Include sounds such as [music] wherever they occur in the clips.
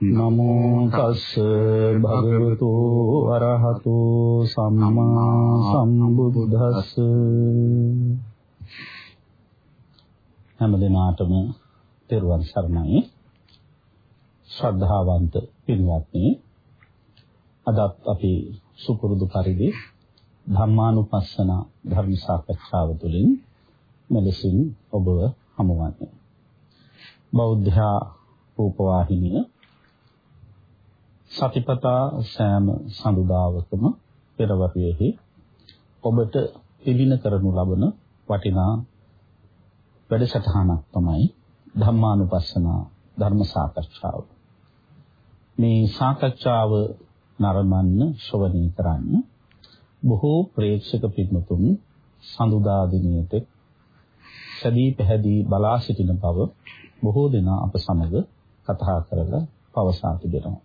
නමෝ තස් භගවතු අරහතු සම්මා සම්බුද්දස්ස හැම දිනාටම තෙරුවන් සරණයි. ශ්‍රද්ධාවන්ත පින්වත්නි අදත් අපි සුපුරුදු පරිදි ධම්මානුපස්සන ධර්ම සාකච්ඡාව තුළින් මෙලෙසින් ඔබව හමුවන්නේ. බෞද්ධ රූපවාහිනිය සතිපතා සෑම සඳුදාවකම පෙරවරුවේහි ඔබට පිළින කරනු ලබන වටිනා වැඩසටහනක් තමයි ධම්මානුපස්සන ධර්ම සාකච්ඡාව. මේ සාකච්ඡාව නරඹන්න ශ්‍රවණය කරන්න බොහෝ ප්‍රේක්ෂක පිටුතුන් සඳුදා දිනයේ සදී පැහැදී බලා සිටින බව බොහෝ දෙනා අප සමග කතා කරලා පවසා තිබෙනවා.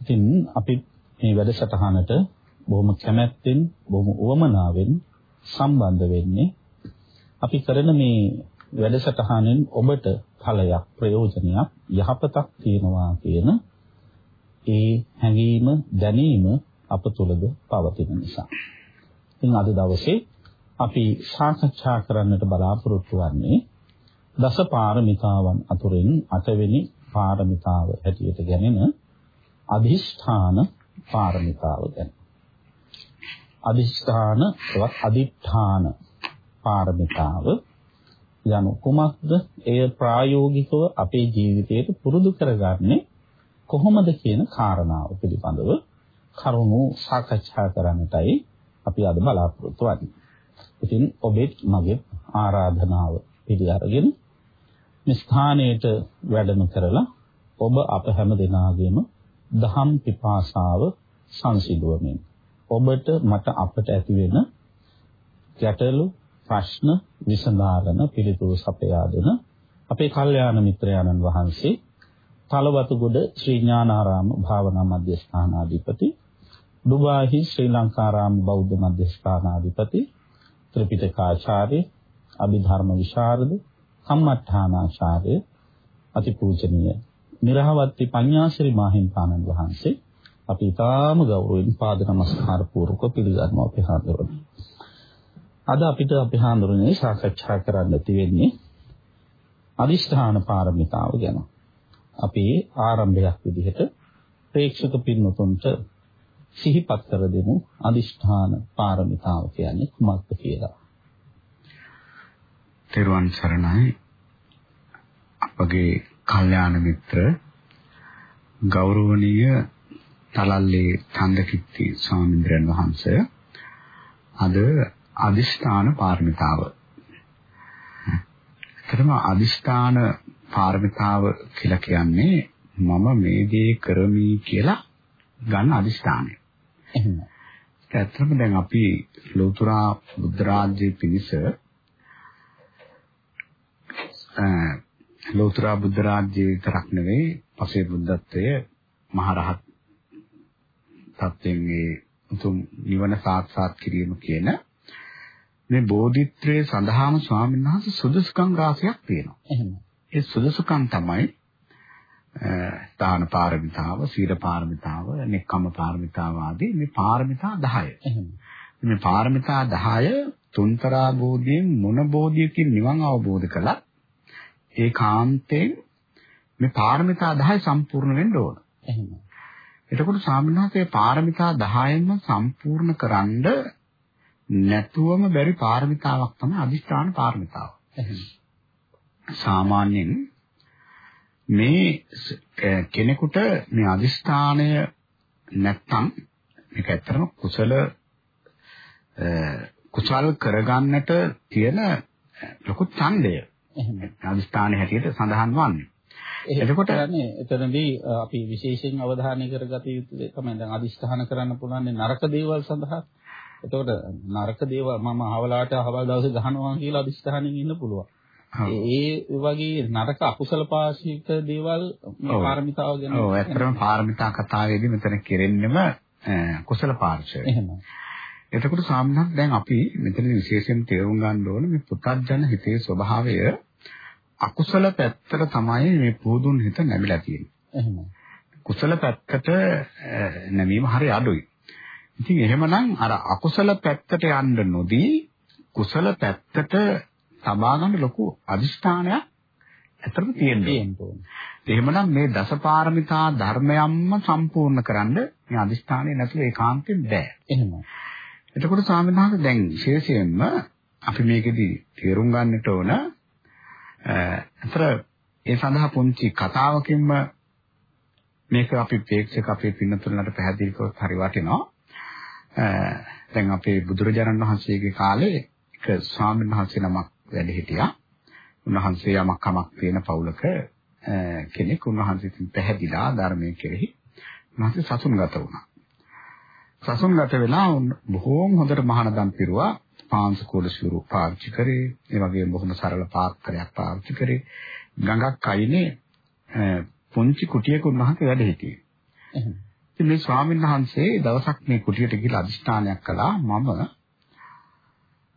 ඉතින් අපි මේ වැඩසටහනට බොහොම කැමැත්තෙන් බොහොම උවමනාවෙන් සම්බන්ධ වෙන්නේ අපි කරන මේ වැඩසටහනෙන් ඔබට ඵලයක් ප්‍රයෝජනයක් යහපතක් තියෙනවා කියන ඒ හැඟීම දැනීම අප තුළද පවතින නිසා. ඉතින් අද දවසේ අපි සාකච්ඡා කරන්නට බලාපොරොත්තු වෙන්නේ දස පාරමිතාවන් අතුරින් අටවෙනි පාරමිතාව හැටියට ගැනෙන අදිෂ්ඨාන පාරමිතාව ගැන. අදිෂ්ඨාන එවත් අදිඨාන පාරමිතාව යනු කුමක්ද? එය ප්‍රායෝගිකව අපේ ජීවිතයට පුරුදු කරගන්නේ කොහොමද කියන කාරණාව පිළිබඳව කරුණු සාකච්ඡා කරන්නටයි අපි අද බලාපොරොත්තු වෙන්නේ. ඉතින් ඔබේ මගේ ආරාධනාව පිළි අරගෙන මේ ස්ථානයට වැඩම කරලා ඔබ අප හැම දෙනාගේම දහම් පිපාසාව සංසිඳුවමින්. ඔබට මට අපට ඇති වෙන ගැටලු ප්‍රශ්න විසඳාගෙන පිළිතුරු සපයා දෙන අපේ කල්යාණ මිත්‍රයාණන් වහන්සේ තලවතුගොඩ ශ්‍රී ඥානාරාම භාවනා මධ්‍යස්ථානාධිපති දුබාහි ශ්‍රී ලංකාරාම බෞද්ධ මධ්‍යස්ථානාධිපති ත්‍රිපිටකාචාර්ය අභිධර්ම විශාරද කම්මඨානාචාර්ය අතිපූජනීය නිරහවත්ති පඤ්ඤාශ්‍රී මාහිම්පාණන් වහන්සේ අපි ඊටාම ගෞරවයෙන් පාද නමස්කාර පූර්වක පිළිගන්නවා අපේ හාමුදුරුවෝ අද අපිට අපි හඳුනන්නේ සාකච්ඡා කරන්න තියෙන්නේ අදිෂ්ඨාන පාරමිතාව ගැන. අපි ආරම්භයක් විදිහට ප්‍රේක්ෂක පින්නතුන්ට සිහිපත් කර දෙමු අදිෂ්ඨාන පාරමිතාව කියන්නේ කුමක්ද කියලා. තෙරුවන් සරණයි අපගේ කල්යාණ මිත්‍ර ගෞරවනීය තලල්ලේ චන්දකිත්ති ස්වාමීන් වහන්සේ අද අදිෂ්ඨාන පාරමිතාව. එතරම් අදිෂ්ඨාන පාරමිතාව කියලා කියන්නේ මම මේ දේ කරමි කියලා ගන්න අදිෂ්ඨානය. එහෙම. ඇත්තටම දැන් අපි ලෝතර බුද්ධ රාජ්‍යයේ පිණිස ලෝතර බුද්ධ රාජ්‍යයේ විතරක් නෙවෙයි පසේ බුද්ධත්වයේ මහරහත් තත්ත්වයෙන් උතුම් නිවන සාක්ෂාත් කිරීම කියන මේ බෝධිත්‍රයේ සඳහාම ස්වාමීන් වහන්සේ සුදුසුකම් රාශියක් තියෙනවා. එහෙම. ඒ සුදුසුකම් තමයි දාන පාරමිතාව, සීල පාරමිතාව, නෙක්ඛම් පාරමිතාව ආදී මේ පාරමිතා 10. එහෙම. මේ පාරමිතා 10 තුන්තරා බෝධියෙන් මොන බෝධියකින් නිවන් අවබෝධ කළත් ඒ කාන්තෙන් මේ පාරමිතා 10 සම්පූර්ණ වෙන්න ඕන. එහෙම. එතකොට ස්වාමීන් වහන්සේ පාරමිතා 10න්ම සම්පූර්ණ කරන්ඩ නැතුවම බැරි පාරමිතාවක් තමයි අදිෂ්ඨාන පාරමිතාව. සාමාන්‍යයෙන් මේ කෙනෙකුට මේ අදිෂ්ඨානය නැත්තම් මේක ඇත්තටම කුසල කුසල් කරගන්නට තියෙන ලොකු ඡන්දය. එහෙම අදිස්ථානයේ හැටියට සඳහන් වන්නේ. එතකොට කියන්නේ එතනදී අපි විශේෂයෙන් අවධානය කරගත යුතු දෙය තමයි දැන් අදිස්ථාන කරන්න පුළුවන් නරක දේවල් සඳහා. එතකොට නරක දේවල් මම අහවලාට අහවල් දවසේ ගහනවා කියලා අදිස්ථානෙන් ඉන්න පුළුවන්. ඒ වගේ නරක අකුසල පාශික දේවල් පාරමිතාව ගැන ඔව් ඇත්තටම පාරමිතා කතාවේදී මෙතන කෙරෙන්නම කුසල පාර්ශවය. එහෙමයි. එතකොට සාමනක් දැන් අපි මෙතන විශේෂයෙන් තේරුම් ගන්න ඕන මේ පුතත්ජන හිතේ ස්වභාවය අකුසල පැත්තට තමයි මේ පුදුන් හිත නැමිලා තියෙන්නේ. එහෙමයි. කුසල පැත්තට නැමීම හරි අඩුයි. ඉතින් එහෙමනම් අර අකුසල පැත්තට යන්න නොදී කුසල පැත්තට තබා ගන්න ලොකු අදිෂ්ඨානයක් ඇත්තටම තියෙනවා. එහෙමනම් මේ දසපාරමිතා ධර්මයන්ම සම්පූර්ණ කරන්න මේ අදිෂ්ඨානය නැතුව ඒකාන්තයෙන් බෑ. එහෙමයි. එතකොට ස්වාමීන් දැන් විශේෂයෙන්ම අපි මේකෙදි තේරුම් ගන්නට ඕන අතර ඒ සඳහා පුංචි කතාවකින්ම මේක අපි ප්‍රේක්ෂක අපේ පින්නතුලට පැහැදිලි කරොත් හරි වටිනවා. දැන් අපේ බුදුරජාණන් වහන්සේගේ කාලේ එක ස්වාමීන් වහන්සේ නමක් වැඩ හිටියා. උන්වහන්සේ යමක් කමක් තියෙන පවුලක කෙනෙක් උන්වහන්සේ පැහැදිලා ධර්මයේ කෙරෙහි උන්වහන්සේ සසුන්ගත වුණා. සසුන්ගත වෙලා බොහෝම හොඳට මහානදම් පිරුවා. පාංශ කුල ශුරු පාවිච්චි කරේ. ඒ වගේම බොහොම සරල පාත්‍රයක් පාවිච්චි කරේ. ගඟක් අයිනේ පුංචි කුටියක උන්වහන්සේ වැඩ හිටියේ. ඉතින් මේ ස්වාමීන් වහන්සේ දවසක් මේ කුටියට ගිහලා අදිෂ්ඨානයක් කළා මම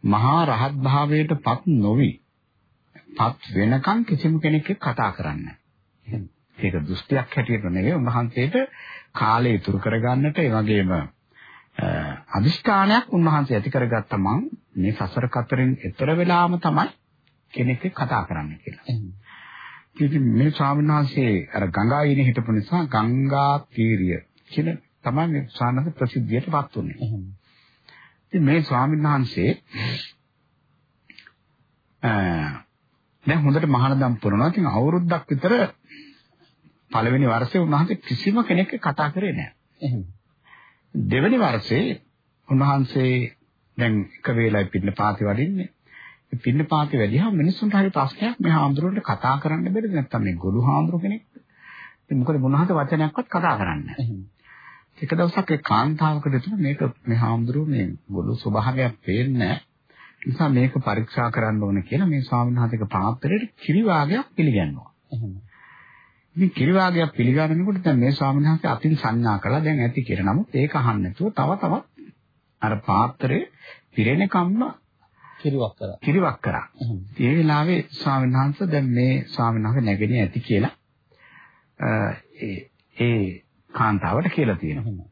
මහා රහත් භාවයට පත් නොවි පත් වෙනකන් කිසිම කෙනෙක් කතා කරන්නේ ඒක දෘෂ්ටියක් හැටියට නෙවෙයි උන්වහන්සේට කාලය ඉතුරු කරගන්නට ඒ වගේම අදිෂ්ඨානයක් උන්වහන්සේ ඇති කරගත්ත මං මේ සසර කතරින් එතර වෙලාම තමයි කෙනෙක් කතා කරන්න කියලා. ඉතින් මේ ස්වාමීන් වහන්සේ අර ගංගා ඉනේ හිටපු නිසා ගංගා තීරිය කියන තමයි මේ ස්වාමීන් ප්‍රසිද්ධියටපත් උනේ. ඉතින් මේ ස්වාමීන් වහන්සේ දැන් හොඳට මහානදම් පුරනවා. ඉතින් අවුරුද්දක් විතර පළවෙනි වර්ෂේ උන්වහන්සේ කිසිම කෙනෙක් කතා කරේ නැහැ. එහෙම. දෙවෙනි වර්ෂේ උන්වහන්සේ දැන් එක වේලයි පින්න පාති වඩින්නේ. පින්න පාති වැඩිහම මිනිස්සුන්ට හරි ප්‍රශ්නයක් මේ හාමුදුරුවන්ට කතා කරන්න බැරිද නැත්නම් මේ ගොළු හාමුදුරුව කෙනෙක්ද? ඉතින් මොකද මොනහට වචනයක්වත් කතා කරන්නේ. එක දවසක් ඒ කාන්තාවකට දෙතුන මේක මේ හාමුදුරුව මේ ගොළු ස්වභාවයක් පේන්නේ නිසා මේක පරීක්ෂා කරන්න ඕන කියලා මේ ස්වාමීන් වහන්සේගේ පාත්‍රයට කිරි වාගයක් පිළිගන්නවා. එහෙම. ඉතින් කිරි වාගයක් පිළිගන්නකොට දැන් මේ ස්වාමීන් වහන්සේ අතින් සංඥා කළා දැන් ඇති කියලා. නමුත් ඒක අහන්න නැතුව තව තවත් අර පාත්‍රයේ පිරෙනකම්ම කිරිවක් කරා. කිරිවක් කරා. ඒ වෙලාවේ ස්වාමීන් වහන්සේ දැන් මේ ස්වාමීන් වහන්සේ නැගෙන්නේ ඇති කියලා ඒ ඒ කාන්තාවට කියලා තියෙනවා.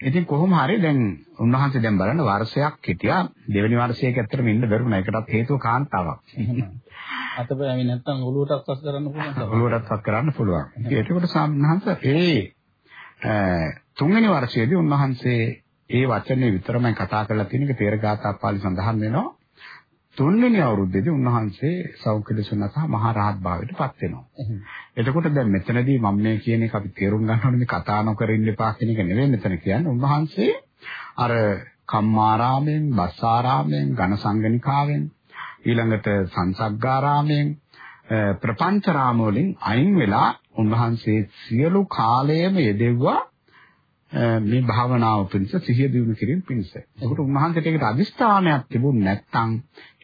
ඉතින් කොහොම හරි දැන් උන්වහන්සේ දැන් බලන්න වර්ෂයක් හිටියා දෙවෙනි වර්ෂයක ඇත්තටම ඉන්න බැරුණා. ඒකටත් හේතුව කාන්තාවක්. [laughs] අතපෑවි නැත්තම් ඔළුවටත් පස් [laughs] කරන්න පුළුවන්. ඔළුවටත් පස් කරන්න පුළුවන්. ඒකට සම්හංශ ඒ තුන්වෙනි වර්ෂයේදී උන්වහන්සේ ඒ වචනේ විතරමයි කතා කරලා තියෙන එක තේරගාථා පාළි සඳහන් වෙනවා. තුන්වෙනි අවුරුද්දේදී උන්වහන්සේ සෞඛ්‍ය දසුන සහ මහා රහත් භාවයට පත් වෙනවා. එතකොට දැන් මෙතනදී මම මේ කියන එක අපි තේරුම් ගන්න ඕනේ මේ කතා නොකර ඉන්න එපා කියන එක නෙවෙයි මෙතන කියන්නේ. උන්වහන්සේ අර කම්මාරාමයෙන්, බස්සාරාමයෙන්, ඝනසංගනිකාවෙන් ඊළඟට සංසග්ගාරාමයෙන් ප්‍රපංචරාම වලින් අයින් වෙලා උන්වහන්සේ සියලු කාලයම යෙදෙව්වා මේ භාවනාව පිණිස සිහිය දිනු කිරීම පිණිස. ඒකට උන්වහන්සේට ඒකට අදිස්ථානයක් තිබුණ නැත්නම්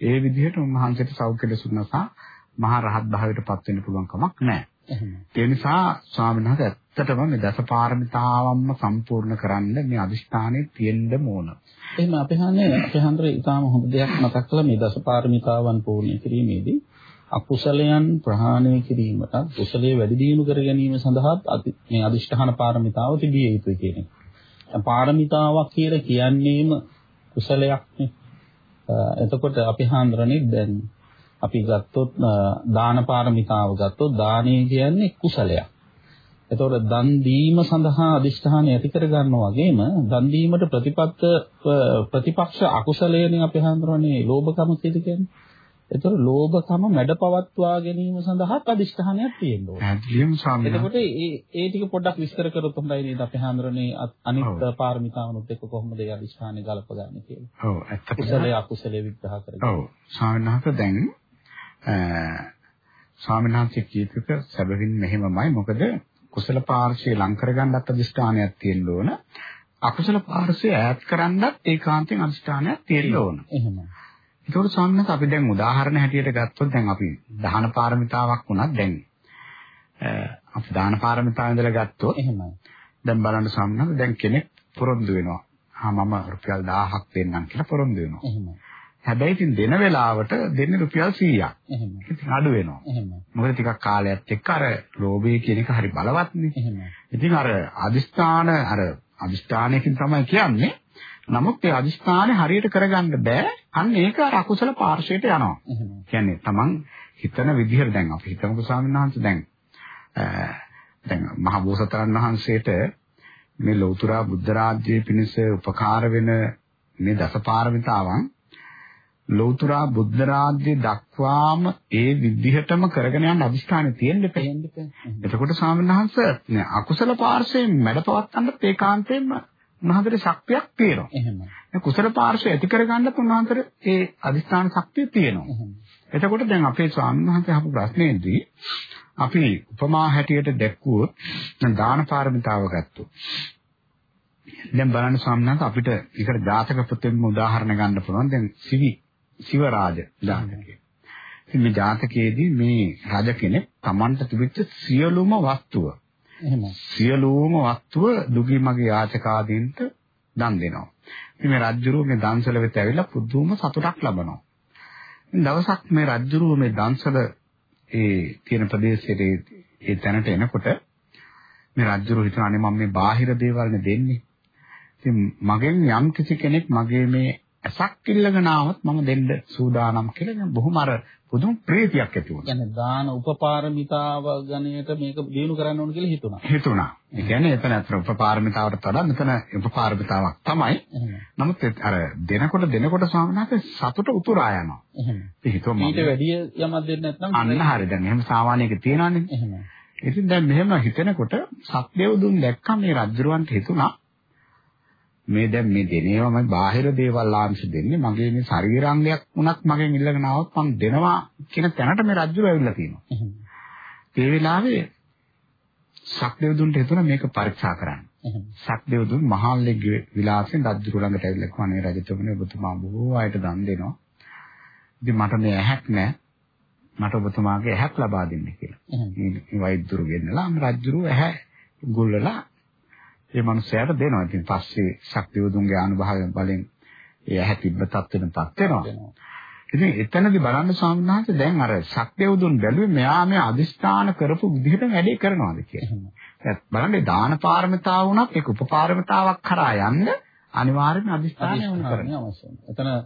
ඒ විදිහට උන්වහන්සේට සෞඛ්‍ය දසුනසා මහා රහත් භාවයට පත් වෙන්න පුළුවන් කමක් නැහැ. ඒ නිසා ස්වාමීන් වහන්සේ ඇත්තටම මේ දසපාරමිතාවන්ම සම්පූර්ණ කරන්න මේ අදිස්ථානයේ තියෙන්න ඕන. එහෙනම් අපි හන්නේ අපි හන්දර ඊටාම හොඳ දෙයක් මතක් කළා මේ දසපාරමිතාවන් පූර්ණ කිරීමේදී අකුසලයන් ප්‍රහාණය කිරීමට කුසලයේ වැඩි දියුණු කර ගැනීම සඳහා මේ අදිෂ්ඨාන පාරමිතාව තිබිය යුතුයි කියන එක. පාරමිතාවක් කියලා කියන්නේම කුසලයක් නේ. එතකොට අපි හාන්දරනේ දැන් අපි ගත්තොත් දාන පාරමිතාව ගත්තොත් දානය කියන්නේ කුසලයක්. එතකොට දන් දීම සඳහා අදිෂ්ඨානය ඇති කර ගන්නවා වගේම දන් දීමට ප්‍රතිපත්ත ප්‍රතිපක්ෂ අකුසලයනේ අපි හඳුනන්නේ ලෝභකම කියලා කියන්නේ. එතකොට ලෝභකම මැඩපවත්වා ගැනීම සඳහා අදිෂ්ඨානයක් තියෙන්න ඕනේ. ඇදලියම් ස්වාමීන් එතකොට ඒ ඒ ටික පොඩ්ඩක් විස්තර කරොත් හොඳයි නේද අපි හඳුනන්නේ අනිත් පාරමිතාවනුත් එක්ක කොහොමද ඒ අදිෂ්ඨානය ගලපගන්නේ කියලා. ඔව් ඇත්තටම. කුසලයේ අකුසලයේ විග්‍රහ කරගන්න. ඔව් ස්වාමීන් වහන්සේ දැන් ස්වාමීන් වහන්සේ කීපක සැබවින් මෙහෙමමයි මොකද කුසල පාර්ශ්වය ලං කරගන්නත් අධිෂ්ඨානයක් තියෙන්න ඕන අකුසල පාර්ශ්වය ඈත් කරන්නත් ඒකාන්තයෙන් අදිෂ්ඨානයක් තියෙන්න ඕන. එහෙමයි. ඒකෝට සම්මත අපි දැන් උදාහරණ හැටියට ගත්තොත් දැන් අපි දහන පාරමිතාවක් වුණත් දැන් අපි දාන පාරමිතාව ඉඳලා ගත්තොත් එහෙමයි. දැන් බලන්න සම්මත දැන් කෙනෙක් පොරොන්දු වෙනවා. ආ මම රුපියල් 1000ක් දෙන්නම් කියලා පොරොන්දු වෙනවා. එහෙමයි. හැබැයි ඉතින් දෙන වෙලාවට දෙන්නේ රුපියල් 100ක්. එහෙමයි. ඉතින් අඩු වෙනවා. එහෙමයි. මොකද ටිකක් කාලයක් එක්ක අර ලෝභය කියන එක හරි බලවත්නේ. එහෙමයි. ඉතින් අර අදිස්ථාන අර අදිස්ථානයකින් තමයි කියන්නේ. නමුත් ඒ අදිස්ථානේ හරියට කරගන්න බෑ. අන්න ඒක අර අකුසල පාර්ශ්වයට යනවා. කියන්නේ Taman හිතන විදිහට දැන් අපි හිතමුකෝ ස්වාමීන් වහන්සේ දැන් දැන් මහ බෝසතාණන් වහන්සේට මේ ලෞතර බුද්ධ රාජ්‍යයේ පිණිස උපකාර වෙන මේ දසපාරමිතාවන් ලෞතර බුද්ධ රාජ්‍ය දක්වාම ඒ විදිහටම කරගෙන යන අදිස්ථානේ තියෙන්න එපා. එතකොට ස්වාමීන් වහන්සේ අකුසල පාර්ශ්වයෙන් මැඩපවත්තන්න ඒකාන්තයෙන්ම උන්වහන්සේට ශක්තියක් තියෙනවා. එහෙමයි. කුසල පාර්ශ්වය ඇති කරගන්නත් උන්වහන්සේට ඒ අදිස්ථාන ශක්තිය තියෙනවා. එතකොට දැන් අපේ ස්වාමීන් වහන්සේ අහපු ප්‍රශ්නේදී අපි උපමා හැටියට දැක්වුවොත් දැන් දාන පාරමිතාව ගත්තොත් දැන් බලන්න ස්වාමීන් වහන්සේ අපිට ඒකට ජාතක පොතෙන්ම උදාහරණ ගන්න පුළුවන් දැන් සිවි සිවරාජ ජාතකය. ඉතින් මේ ජාතකයේදී මේ රජ කෙනෙක් Tamanට තිබිච්ච සියලුම වස්තුව එහෙමයි. සියලුම වස්තුව දුගී මගේ යාචකාදීන්ට දන් දෙනවා. ඉතින් මේ රජුරුව මේ දන්සල වෙත ඇවිල්ලා පුදුම සතුටක් ලබනවා. දවසක් මේ රජුරුව මේ දන්සල ඒ තියෙන ප්‍රදේශයේ ඒ තැනට එනකොට මේ රජුරුව හිතන අනේ මම මේ බාහිර දේවල් නේ දෙන්නේ. ඉතින් මගෙන් යම් කිසි කෙනෙක් මගේ මේ ඇසක් ඉල්ලගෙන ආවොත් මම දෙන්න සූදානම් කියලා බොහොම අර පුදුම ප්‍රීතියක් ඇති වුණා. කියන්නේ දාන උපපාරමිතාව ගණයට මේක දිනු කරන්න ඕන කියලා හිතුණා. හිතුණා. ඒ කියන්නේ එතන අතර උපපාරමිතාවට වඩා මෙතන උපපාරමිතාවක් තමයි. නමුත් අර දෙනකොට දෙනකොට ස්වාමීනාගේ සතුට උතුරා යනවා. එහෙමයි. ඒ හිතුවා ඊට මම වැඩිය යමක් දෙන්න නැත්නම් අන්න හරි දැන් එහෙම සාමාන්‍යයක තියනවානේ. එහෙමයි. ඉතින් දැන් මෙහෙම හිතනකොට සත්‍යව දුන් දැක්කම මේ රජුරවන්ට හිතුණා මේ දැන් මේ දෙනේවා මම බාහිර දේවල් ආංශ දෙන්නේ මගේ මේ ශරීරාංගයක් වුණත් මගෙන් ඉල්ලගෙන ආවොත් මම දෙනවා කියන තැනට මේ රජුර ඇවිල්ලා තියෙනවා. ඒ වෙලාවේ සක්දේවදුන්ට හිතුණා මේක පරීක්ෂා කරන්න. සක්දේවදුන් මහල්ලෙගේ විලාසෙන් රජුර ළඟට ඇවිල්ලා කිව්වා නේ රජතුමනි ඔබතුමා බොහෝ අයට දන් දෙනවා. ඉතින් මට මේ ඇහැක් නැහැ. මට ඔබතුමාගේ ඇහැක් ලබා දෙන්න කියලා. මේ වෛද්‍යරු ගෙන්නලා රජුරු ඇහැ ගොල්ලලා ඒ මනුස්සයාට දෙනවා. ඉතින් පස්සේ ශක්තිවතුන්ගේ අනුභවයෙන් බලෙන් ඒ ඇහැ තිබ්බ තත්ත්වෙටපත් වෙනවා. දෙනවා. ඉතින් එතනදී බලන්න ස්වාමීන් වහන්සේ දැන් අර ශක්තිවතුන් බැලුවේ මෙයා මේ අදිස්ථාන කරපු විදිහට වැඩේ කරනවාද කියලා. එහෙමයි. ඒත් බලන්න ඒ දාන පාරමිතාව වුණත් ඒක උපපාරමිතාවක් කරා යන්න අනිවාර්යයෙන්ම අදිස්ථානය වුණ කරනවා. අදිස්ථානය අවශ්‍යයි. එතන අ,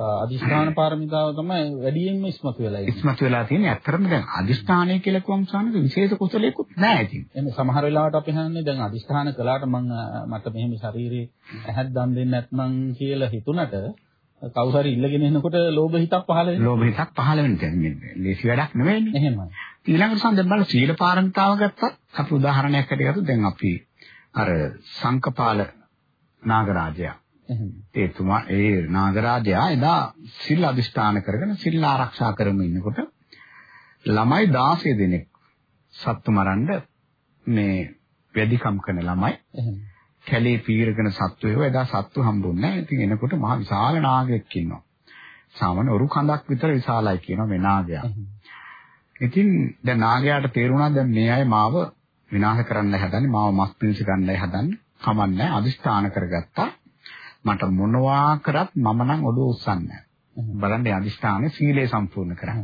අදිස්ථාන පාරමිතාව තමයි වැඩියෙන්ම ඉස්මතු වෙලා ඉන්නේ. ඉස්මතු වෙලා තියෙන්නේ ඇත්තටම දැන් අදිස්ථානය කියලා කිව්වම සානක විශේෂ කුසලයක්වත් නැහැ ඉතින්. එන්නේ සමහර වෙලාවට අපි හන්නේ දැන් අදිස්ථාන කළාට මම මට මෙහෙම ශරීරේ ඇහක් දන් දෙන්නේ නැත්නම් කියලා හිතුණට කවුරු හරි ඉල්ලගෙන එනකොට ලෝභ හිතක් පහළ වෙනවා. ලෝභ හිතක් පහළ වෙන කියන්නේ ලේසි වැඩක් නෙවෙයිනේ. එහෙමයි. ඊළඟට සඳහන් බලන්න සීල පාරමිතාව ගත්තත් අපි උදාහරණයක් හැටියට ගත්තොත් දැන් අපි අර සංකපාල නාගරාජයා එහෙමයි. ඒ තුමා ඒ නාගරාජයා එදා සිල් අදිෂ්ඨාන කරගෙන සිල් ආරක්ෂා කරමින් ඉන්නකොට ළමයි 16 දෙනෙක් සත්තු මරන්න මේ වැඩිකම් කරන ළමයි. කැලේ පීරගෙන සත්තු ඒවා එදා සත්තු හම්බුන්නේ නැහැ. ඉතින් එනකොට මහා විශාල නාගයෙක් ඉන්නවා. සාමාන්‍ය ඔරු කඳක් විතර විශාලයි කියනවා මේ නාගයා. ඉතින් දැන් නාගයාට තේරුණා දැන් මේ අය මාව විනාශ කරන්න හදන්නේ මාව මස් පිණිස ගන්නයි හදන්නේ. කමන්නේ අදිෂ්ඨාන කරගත්තා. මට මොනවා කරත් මම නම් ඔළුව උස්සන්නේ නැහැ. බලන්න ඒ අදිෂ්ඨානේ සීලය සම්පූර්ණ කරා.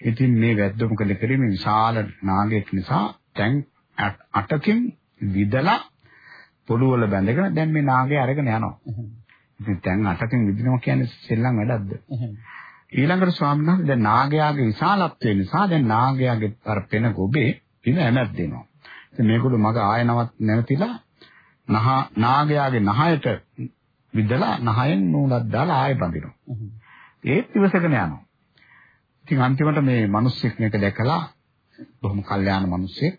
ඉතින් මේ වැද්ද මොකද කරේ මේ විශාල නාගයෙක් නිසා දැන් අට- අටකින් විදලා පොළොව වල බැඳගෙන දැන් මේ නාගය අරගෙන යනවා. එහෙමයි. ඉතින් දැන් අටකින් විදිනවා කියන්නේ සෙල්ලම් වැඩක්ද? එහෙමයි. ඊළඟට ස්වාමීන් වහන්සේ දැන් නාගයාගේ විශාලත්වය නිසා දැන් නාගයාගේ අර පෙන ගොබේ පින ඇමත් දෙනවා. ඉතින් මේගොල්ලෝ මග ආයනවත් නැවතිලා නහ නාගයාගේ නහයට විදලා නහයෙන් නූලක් දාලා ආයෙ බඳිනවා. එහෙමයි. ඒත් ඉවසගෙන යනවා. ඉතින් අන්තිමට මේ මිනිස්සෙක් මේක දැකලා බොහොම කල්යාණ මිනිස්සෙක්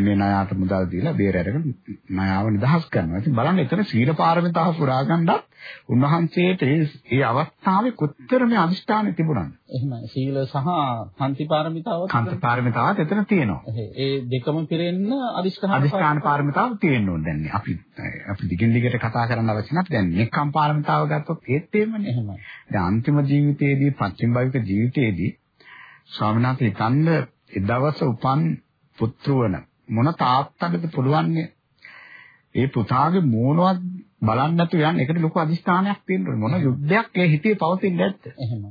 මේ ණයට මුදල් දීලා බේර අරගෙන ණයව නිදහස් කරනවා. ඉතින් බලන්න එතන සීල පාරමිතාව පුරා ගන්නත් උන්වහන්සේට ඒ අවස්ථාවේ කොච්චර මේ අදිෂ්ඨානෙ තිබුණාද? එහෙමයි. සීල සහ කාන්ති පාරමිතාව කාන්ති පාරමිතාවත් එතන තියෙනවා. ඒ දෙකම පිරෙන්න අදිෂ්ඨාන අදිෂ්ඨාන පාරමිතාව තියෙන්න ඕනේ දැන්. අපි අපි දිගින් දිගට කතා කරන්න අවශ්‍ය නැත්. දැන් නික්කම් පාරමිතාව ගත්තොත් ඒත් එහෙමනේ. එහෙමයි. දැන් අන්තිම ජීවිතයේදී පස්චිම භවික ජීවිතයේදී ස්වාමීන් වහන්සේ හිතන්න ඒ දවස උපන් පුත්‍රවන මොන තාත්තටද පුළුවන්නේ ඒ පුතාගේ මූණවත් බලන්න නැතුව යන්න. ඒකට ලොකු අදිස්ථානයක් තියෙනවා මොන යුද්ධයක් ඒ හිතේ පවතින්නේ නැද්ද? එහෙම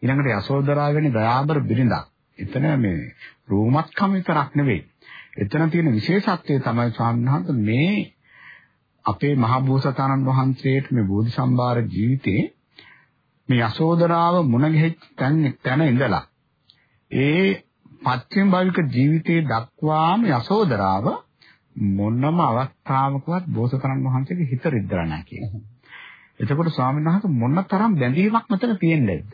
ඊළඟට යසෝදරා වෙන දයාබර බිරිඳක්. එතන මේ රූමත්කම විතරක් නෙවෙයි. එතන තියෙන විශේෂත්වය තමයි ස්වාමීන් මේ අපේ මහ බෝසතාණන් වහන්සේට මේ බෝධි සම්භාර ජීවිතේ මේ යසෝදරාව මුණ ගැහිච්ච තැන ඉඳලා ඒ පස්චිම භාවික ජීවිතයේ දක්වාම යසෝදරාව මොනම අවස්ථාවකවත් බෝසතාණන් වහන්සේගේ හිත රිද්දලා නැහැ කියන්නේ. එතකොට ස්වාමීන් වහන්සේ මොනතරම් බැඳීමක් මෙතන තියෙන්නේ නැද්ද?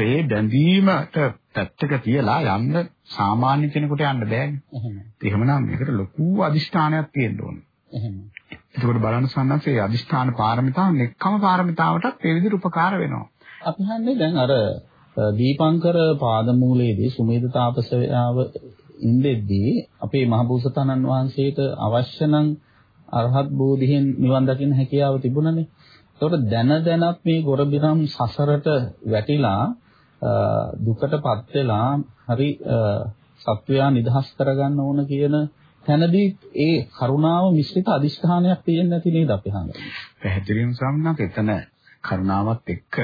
ඒ බැඳීමට පැත්තක තියලා යන්න සාමාන්‍ය කෙනෙකුට යන්න බෑනේ. එහෙමනම් මේකට ලොකු අදිෂ්ඨානයක් තියෙන්න ඕනේ. එතකොට බලන්න සම්න්නසේ අදිෂ්ඨාන පාරමිතාව නෙක්කම පාරමිතාවටත් ඒ විදිහට උපකාර වෙනවා. අපි හන්නේ දැන් අර දීපංකර පාදමූලයේදී සුමේද තාපසයාව ඉඳෙද්දී අපේ මහබෝසතාණන් වහන්සේට අවශ්‍ය නම් අරහත් බෝධියෙන් නිවන් දකින්න හැකියාව තිබුණනේ. ඒකට දැන දැනත් මේ ගොරබිරම් සසරට වැටිලා දුකටපත් වෙලා හරි සත්වයා නිදහස් කරගන්න ඕන කියන තැනදී ඒ කරුණාව මිශ්‍රිත අදිෂ්ඨානයක් තියෙන්නේ නැති නේද අපි හංගන්නේ. පැහැදිලිවම සම්මත එතන කරුණාවත් එක්ක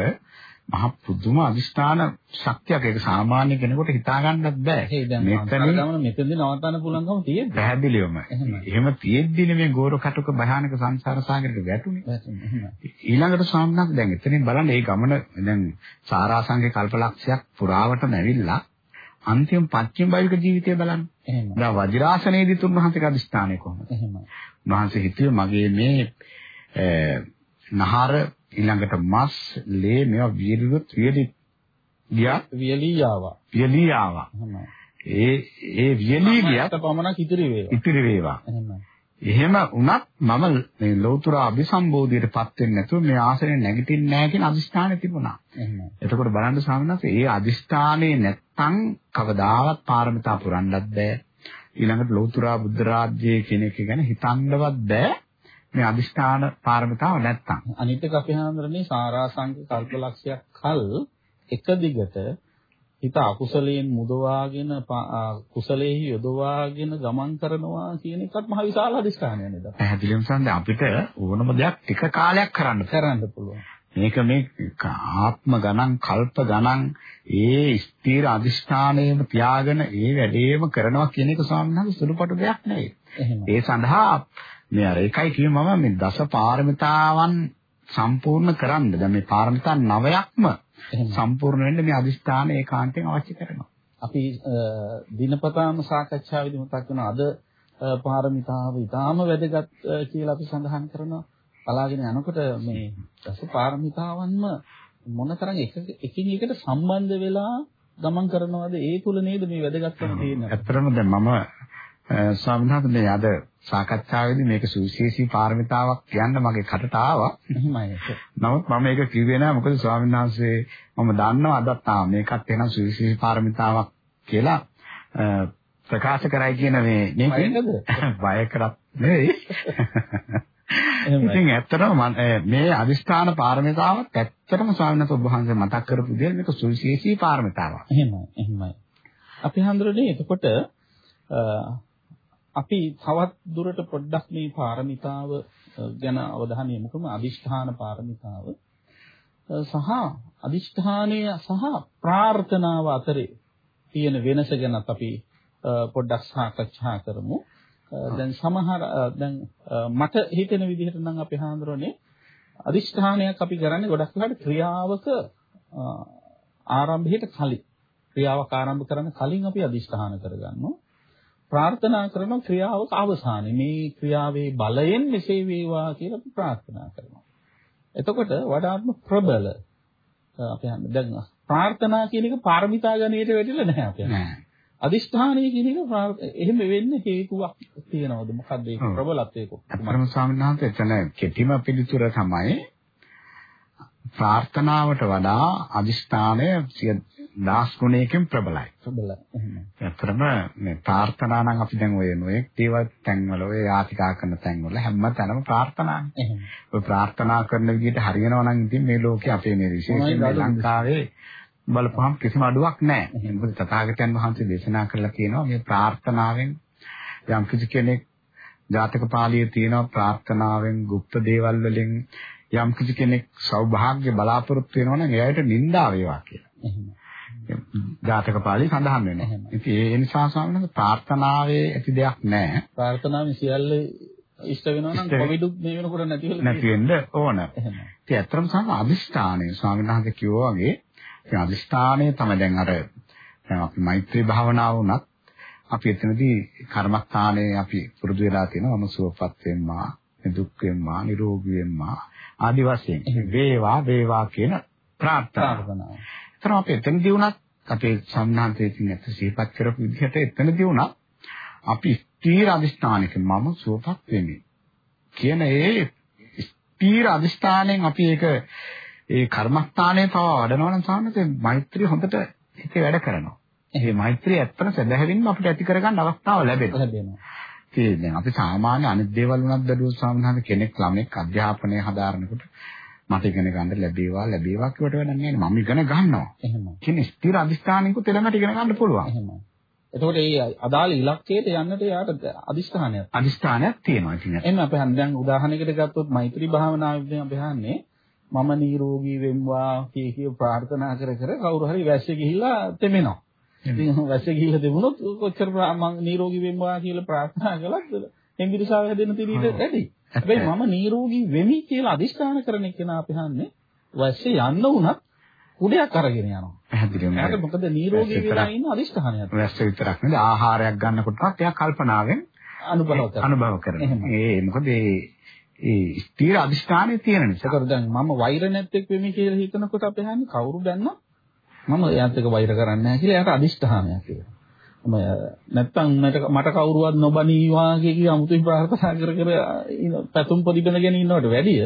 මහ පුදුම අදිෂ්ඨාන ශක්තියක් ඒක සාමාන්‍ය කෙනෙකුට හිතා ගන්නත් බෑ. මෙතන ගමන මෙතනදී නවත්තන්න පුළුවන්කම තියෙද්දි. පැහැදිලිවම. එහෙම තියෙද්දිනේ මේ ගෝර කටුක භයානක සංසාර සාගරයට වැටුනේ. ඊළඟට සාමනක් දැන් එතනින් බලන්න මේ ගමන දැන් සාරාංශික කල්පලක්ෂයක් පුරාවටම ඇවිල්ලා අන්තිම පච්චිම බයික ජීවිතය බලන්න. එහෙම. දැන් වජිරාසනයේදී තුන්වහන්සේගේ අදිෂ්ඨානය කොහොමද? එහෙම. උන්වහන්සේ හිතුවේ මගේ මේ නහර ඊළඟට මස් ලේ මේවා වියලියොත් වියලි ගියා? වියලී ආවා වියලී ආවා ඒ ඒ වියලී ගියත් පමණක් ඉතිරි වේවා. ඉතිරි වේවා. එහෙම වුණත් මම මේ ලෞතර අභිසම්බෝධියටපත් වෙන්නේ නැතුව මේ ආසනේ නැගිටින්නේ නැහැ කියන අදිෂ්ඨානය තිබුණා. එතකොට බලන්න ස්වාමීන් ඒ අදිෂ්ඨානේ නැත්තම් කවදාවත් පාරමිතා පුරන්නත් බෑ. ඊළඟට ලෞතර බුද්ධ රාජ්‍යයේ කෙනෙක් ගැන හිතන්නවත් බෑ. මේ අදිෂ්ඨාන පාරමිතාව නැත්තම් අනිත් එක අපි හඳුනන්නේ සාරාංශික කල්පලක්ෂයක් කල් එක දිගට හිත අකුසලයෙන් මුදවාගෙන කුසලයේ යොදවාගෙන ගමන් කරනවා කියන එකත් මහ විශාල අදිෂ්ඨානයක් නේද? පැහැදිලිවම සම්ද අපිට ඕනම දෙයක් ටික කාලයක් කරන්න කරන්න පුළුවන්. මේක මේ ආත්ම ගණන් කල්ප ගණන් ඒ ස්ථීර අදිෂ්ඨානයේම තියාගෙන ඒ වැඩේම කරනවා කියන එක ස්වාමීන් වහන්සේ සුළුපටු දෙයක් නෙවෙයි. ඒ සඳහා මේ අර එකයි කිව්වේ මම මේ දස පාරමිතාවන් සම්පූර්ණ කරන්න. දැන් මේ පාරමිතා නවයක්ම සම්පූර්ණ වෙන්න මේ අදිස්ථාන ඒකාන්තයෙන් අවශ්‍ය කරනවා. අපි දිනපතාම සාකච්ඡාවේදී මතක් වෙන අද පාරමිතාව ඊටාම වැදගත් කියලා අපි සඳහන් කරනවා. බලාගෙන යනකොට මේ දස පාරමිතාවන්ම මොනතරම් එක එකින් එකට සම්බන්ධ වෙලා ගමන් කරනවද ඒ තුල නේද මේ වැදගත්කම තියෙන්නේ. ඇත්තටම දැන් මම ස්වාමීන් අද සාකච්ඡාවේදී මේක සුවිශේෂී පාරමිතාවක් කියන්න මගේ කටට ආවා. එහෙමයි. නමුත් මම මේක කිව්වේ නෑ මොකද ස්වාමීන් වහන්සේ මම දන්නවා අදත් ආ මේකත් එනම් සුවිශේෂී පාරමිතාවක් කියලා ප්‍රකාශ කරයි කියන මේ නේද? [laughs] බය කරත් නෙවෙයි. [laughs] ඉතින් ඇත්තටම මේ අදිෂ්ඨාන පාරමිතාවත් ඇත්තටම ස්වාමීන් වහන්සේ ඔබ වහන්සේ මතක් කරපු දේ මේක සුවිශේෂී පාරමිතාවක්. එහෙමයි. එහෙමයි. අපි හඳුරන්නේ එතකොට අපි තවත් දුරට පොඩ්ඩක් මේ පාරමිතාව ගැන අවධානය යොමු කරමු අදිෂ්ඨාන පාරමිතාව සහ අදිෂ්ඨානය සහ ප්‍රාර්ථනාව අතරේ තියෙන වෙනස ගැනත් අපි පොඩ්ඩක් සාකච්ඡා කරමු. දැන් සමහර දැන් මට හිතෙන විදිහට නම් අපි හඳුරන්නේ අදිෂ්ඨානයක් අපි කරන්නේ ගොඩක් වෙලාවට ක්‍රියාවක ආරම්භයට කලින් ක්‍රියාවක් ආරම්භ කරන්න කලින් අපි අදිෂ්ඨාන කරගන්නවා. ප්‍රාර්ථනා කරන ක්‍රියාවක අවසානයේ මේ ක්‍රියාවේ බලයෙන් මෙසේ වේවා කියලා අපි ප්‍රාර්ථනා කරනවා. එතකොට වඩාත්ම ප්‍රබල අපි හන්නේ දැන් ප්‍රාර්ථනා කියන එක පාරමිතා ගණයට වැටිලා නැහැ අපි. නෑ. අදිෂ්ඨානය කියන එක එහෙම වෙන්න හේතුවක් තියෙනවද මොකද්ද ඒක ඔව්. ප්‍රබලත්වයක අත්‍තරම ස්වාමීන් වහන්සේ එතන කෙටිම පිළිතුර තමයි ප්‍රාර්ථනාවට වඩා අදිෂ්ඨානය දාස් ගුණයකින් ප්‍රබලයි. ප්‍රබල එහෙම ඇත්තටම මේ ප්‍රාර්ථනා නම් අපි දැන් ඔය නොයෙක් දේවල් තැන්වල ඔය යාතිකා කරන තැන්වල හැම තැනම ප්‍රාර්ථනානේ. එහෙම ඔය ප්‍රාර්ථනා කරන විදිහට හරියනවා නම් ඉතින් මේ ලෝකේ අපේ මේ විශේෂයෙන් මේ තමයි ලංකාවේ බලපහම කිසිම අඩුවක් නැහැ. මොකද තථාගතයන් වහන්සේ දේශනා කළා කියනවා මේ ප්‍රාර්ථනාවෙන් යම් කිසි කෙනෙක් ජාතක පාළියේ තියෙනවා ප්‍රාර්ථනාවෙන් গুপ্ত දේවල් වලින් යම් කිසි කෙනෙක් සෞභාග්‍ය බලාපොරොත්තු වෙනවා නම් එයාට නිඳා වේවා කියලා. ජාතක පාළියේ සඳහන්. එහෙම. ඉතින් ඒ නිසා ස්වාමීන් වහන්සේ ප්‍රාර්ථනාවේ ඇති දෙයක් නැහැ. ප්‍රාර්ථනාවෙන් සියල්ල ඉෂ්ට වෙනවා නම් කොවිඩ් මේ වෙනකොට නැති වෙලා නැති වෙන්න ඕන. ඉතින් ඇත්තටම සම අදිෂ්ඨානය ස්වාමීන් වහන්සේ කිව්වා වගේ ඉතින් අදිෂ්ඨානය තමයි දැන් අර දැන් අපි මෛත්‍රී භාවනාව වුණත් අපි එතනදී කර්මස්ථානයේ අපි පුරුදු වෙලා තියෙනවා මම සුවපත් වෙම්මා දුක් වෙම්මා නිරෝගී වෙම්මා ආදි වශයෙන් වේවා වේවා කියන ප්‍රාර්ථනා. ප්‍රාර්ථනාව එතන අපි එතනදී වුණත් අපේ සම්මාන්තයෙන් නැත්නම් සිහිපත් කරපු විදිහට එතනදී වුණත් අපි ස්ථීර අදිෂ්ඨානයක මම සුවපත් වෙමි කියන ඒ ස්ථීර අදිෂ්ඨානයෙන් අපි ඒක ඒ කර්මස්ථානයේ තව වඩනවා නම් සාමාන්‍යයෙන් මෛත්‍රිය හොඳට හිතේ වැඩ කරනවා. ඒ මෛත්‍රිය ඇත්තම සැබෑවෙන්ම අපිට ඇති කරගන්න අවස්ථාව ලැබෙනවා. ඒ දැන් අපි සාමාන්‍ය අනිත් දේවල් වුණත් බැලුවොත් සාමාන්‍යයෙන් කෙනෙක් ළමෙක් අධ්‍යාපනය හදාරනකොට මට ඉගෙන ගන්න ලැබේවා ලැබේවා කියවට වැඩක් නැහැ මම ඉගෙන ගන්නවා. එහෙම කියන ස්ථිර අදිස්ථානිකුත් ළඟට ඉගෙන ගන්න පුළුවන්. එහෙම එතකොට මේ අදාළ ඉලක්කයට යන්නට යාට අදිෂ්ඨානයක් අදිස්ථානයක් තියෙනවා ඉතින්. එහෙනම් අපි හන් දැන් උදාහරණයකට ගත්තොත් මෛත්‍රී භාවනාවෙන් අපි හන්නේ මම නිරෝගී වෙම්වා කිය කිය ප්‍රාර්ථනා කර කර කවුරු හරි වැස්සේ ගිහිල්ලා තෙමෙනවා. ඉතින් වැස්සේ ගිහිල්ලා දෙමුණොත් කොච්චර මං නිරෝගී වෙම්වා කියලා ප්‍රාර්ථනා කළත් එම්බිරිසාව හැදෙන තිරීට ඇති. හැබැයි මම නිරෝගී වෙමි කියලා අදිෂ්ඨාන කරන කෙනා අපි හන්නේ වැස්සේ යන්න වුණත් කුඩයක් අරගෙන යනවා. පැහැදිලිවම. එයාට මොකද නිරෝගී වෙලා ඉන්න අදිෂ්ඨානයක් වැස්ස විතරක් නෙවෙයි ආහාරයක් ගන්නකොටත් එයා කල්පනාවෙන් අනුභව කරනවා. අනුභව කරනවා. ඒ මොකද ඒ ස්ථිර අදිස්ථානයේ තියෙන නිසා. ඒකර දැන් මම වෛර නැත්තෙක් වෙමි කියලා හිතනකොට අපි හන්නේ කවුරු දැන්න මම එයාත් එක්ක වෛර කරන්නේ නැහැ කියලා එයාට අදිෂ්ඨානයක් තියෙනවා. මම නැත්තම් මට මට කවුරුවත් නොබනීවා කිය අමුතුයි ප්‍රාර්ථනා කර කර ඉන්න පැතුම් පොදිබඳගෙන ඉන්නවට වැඩිය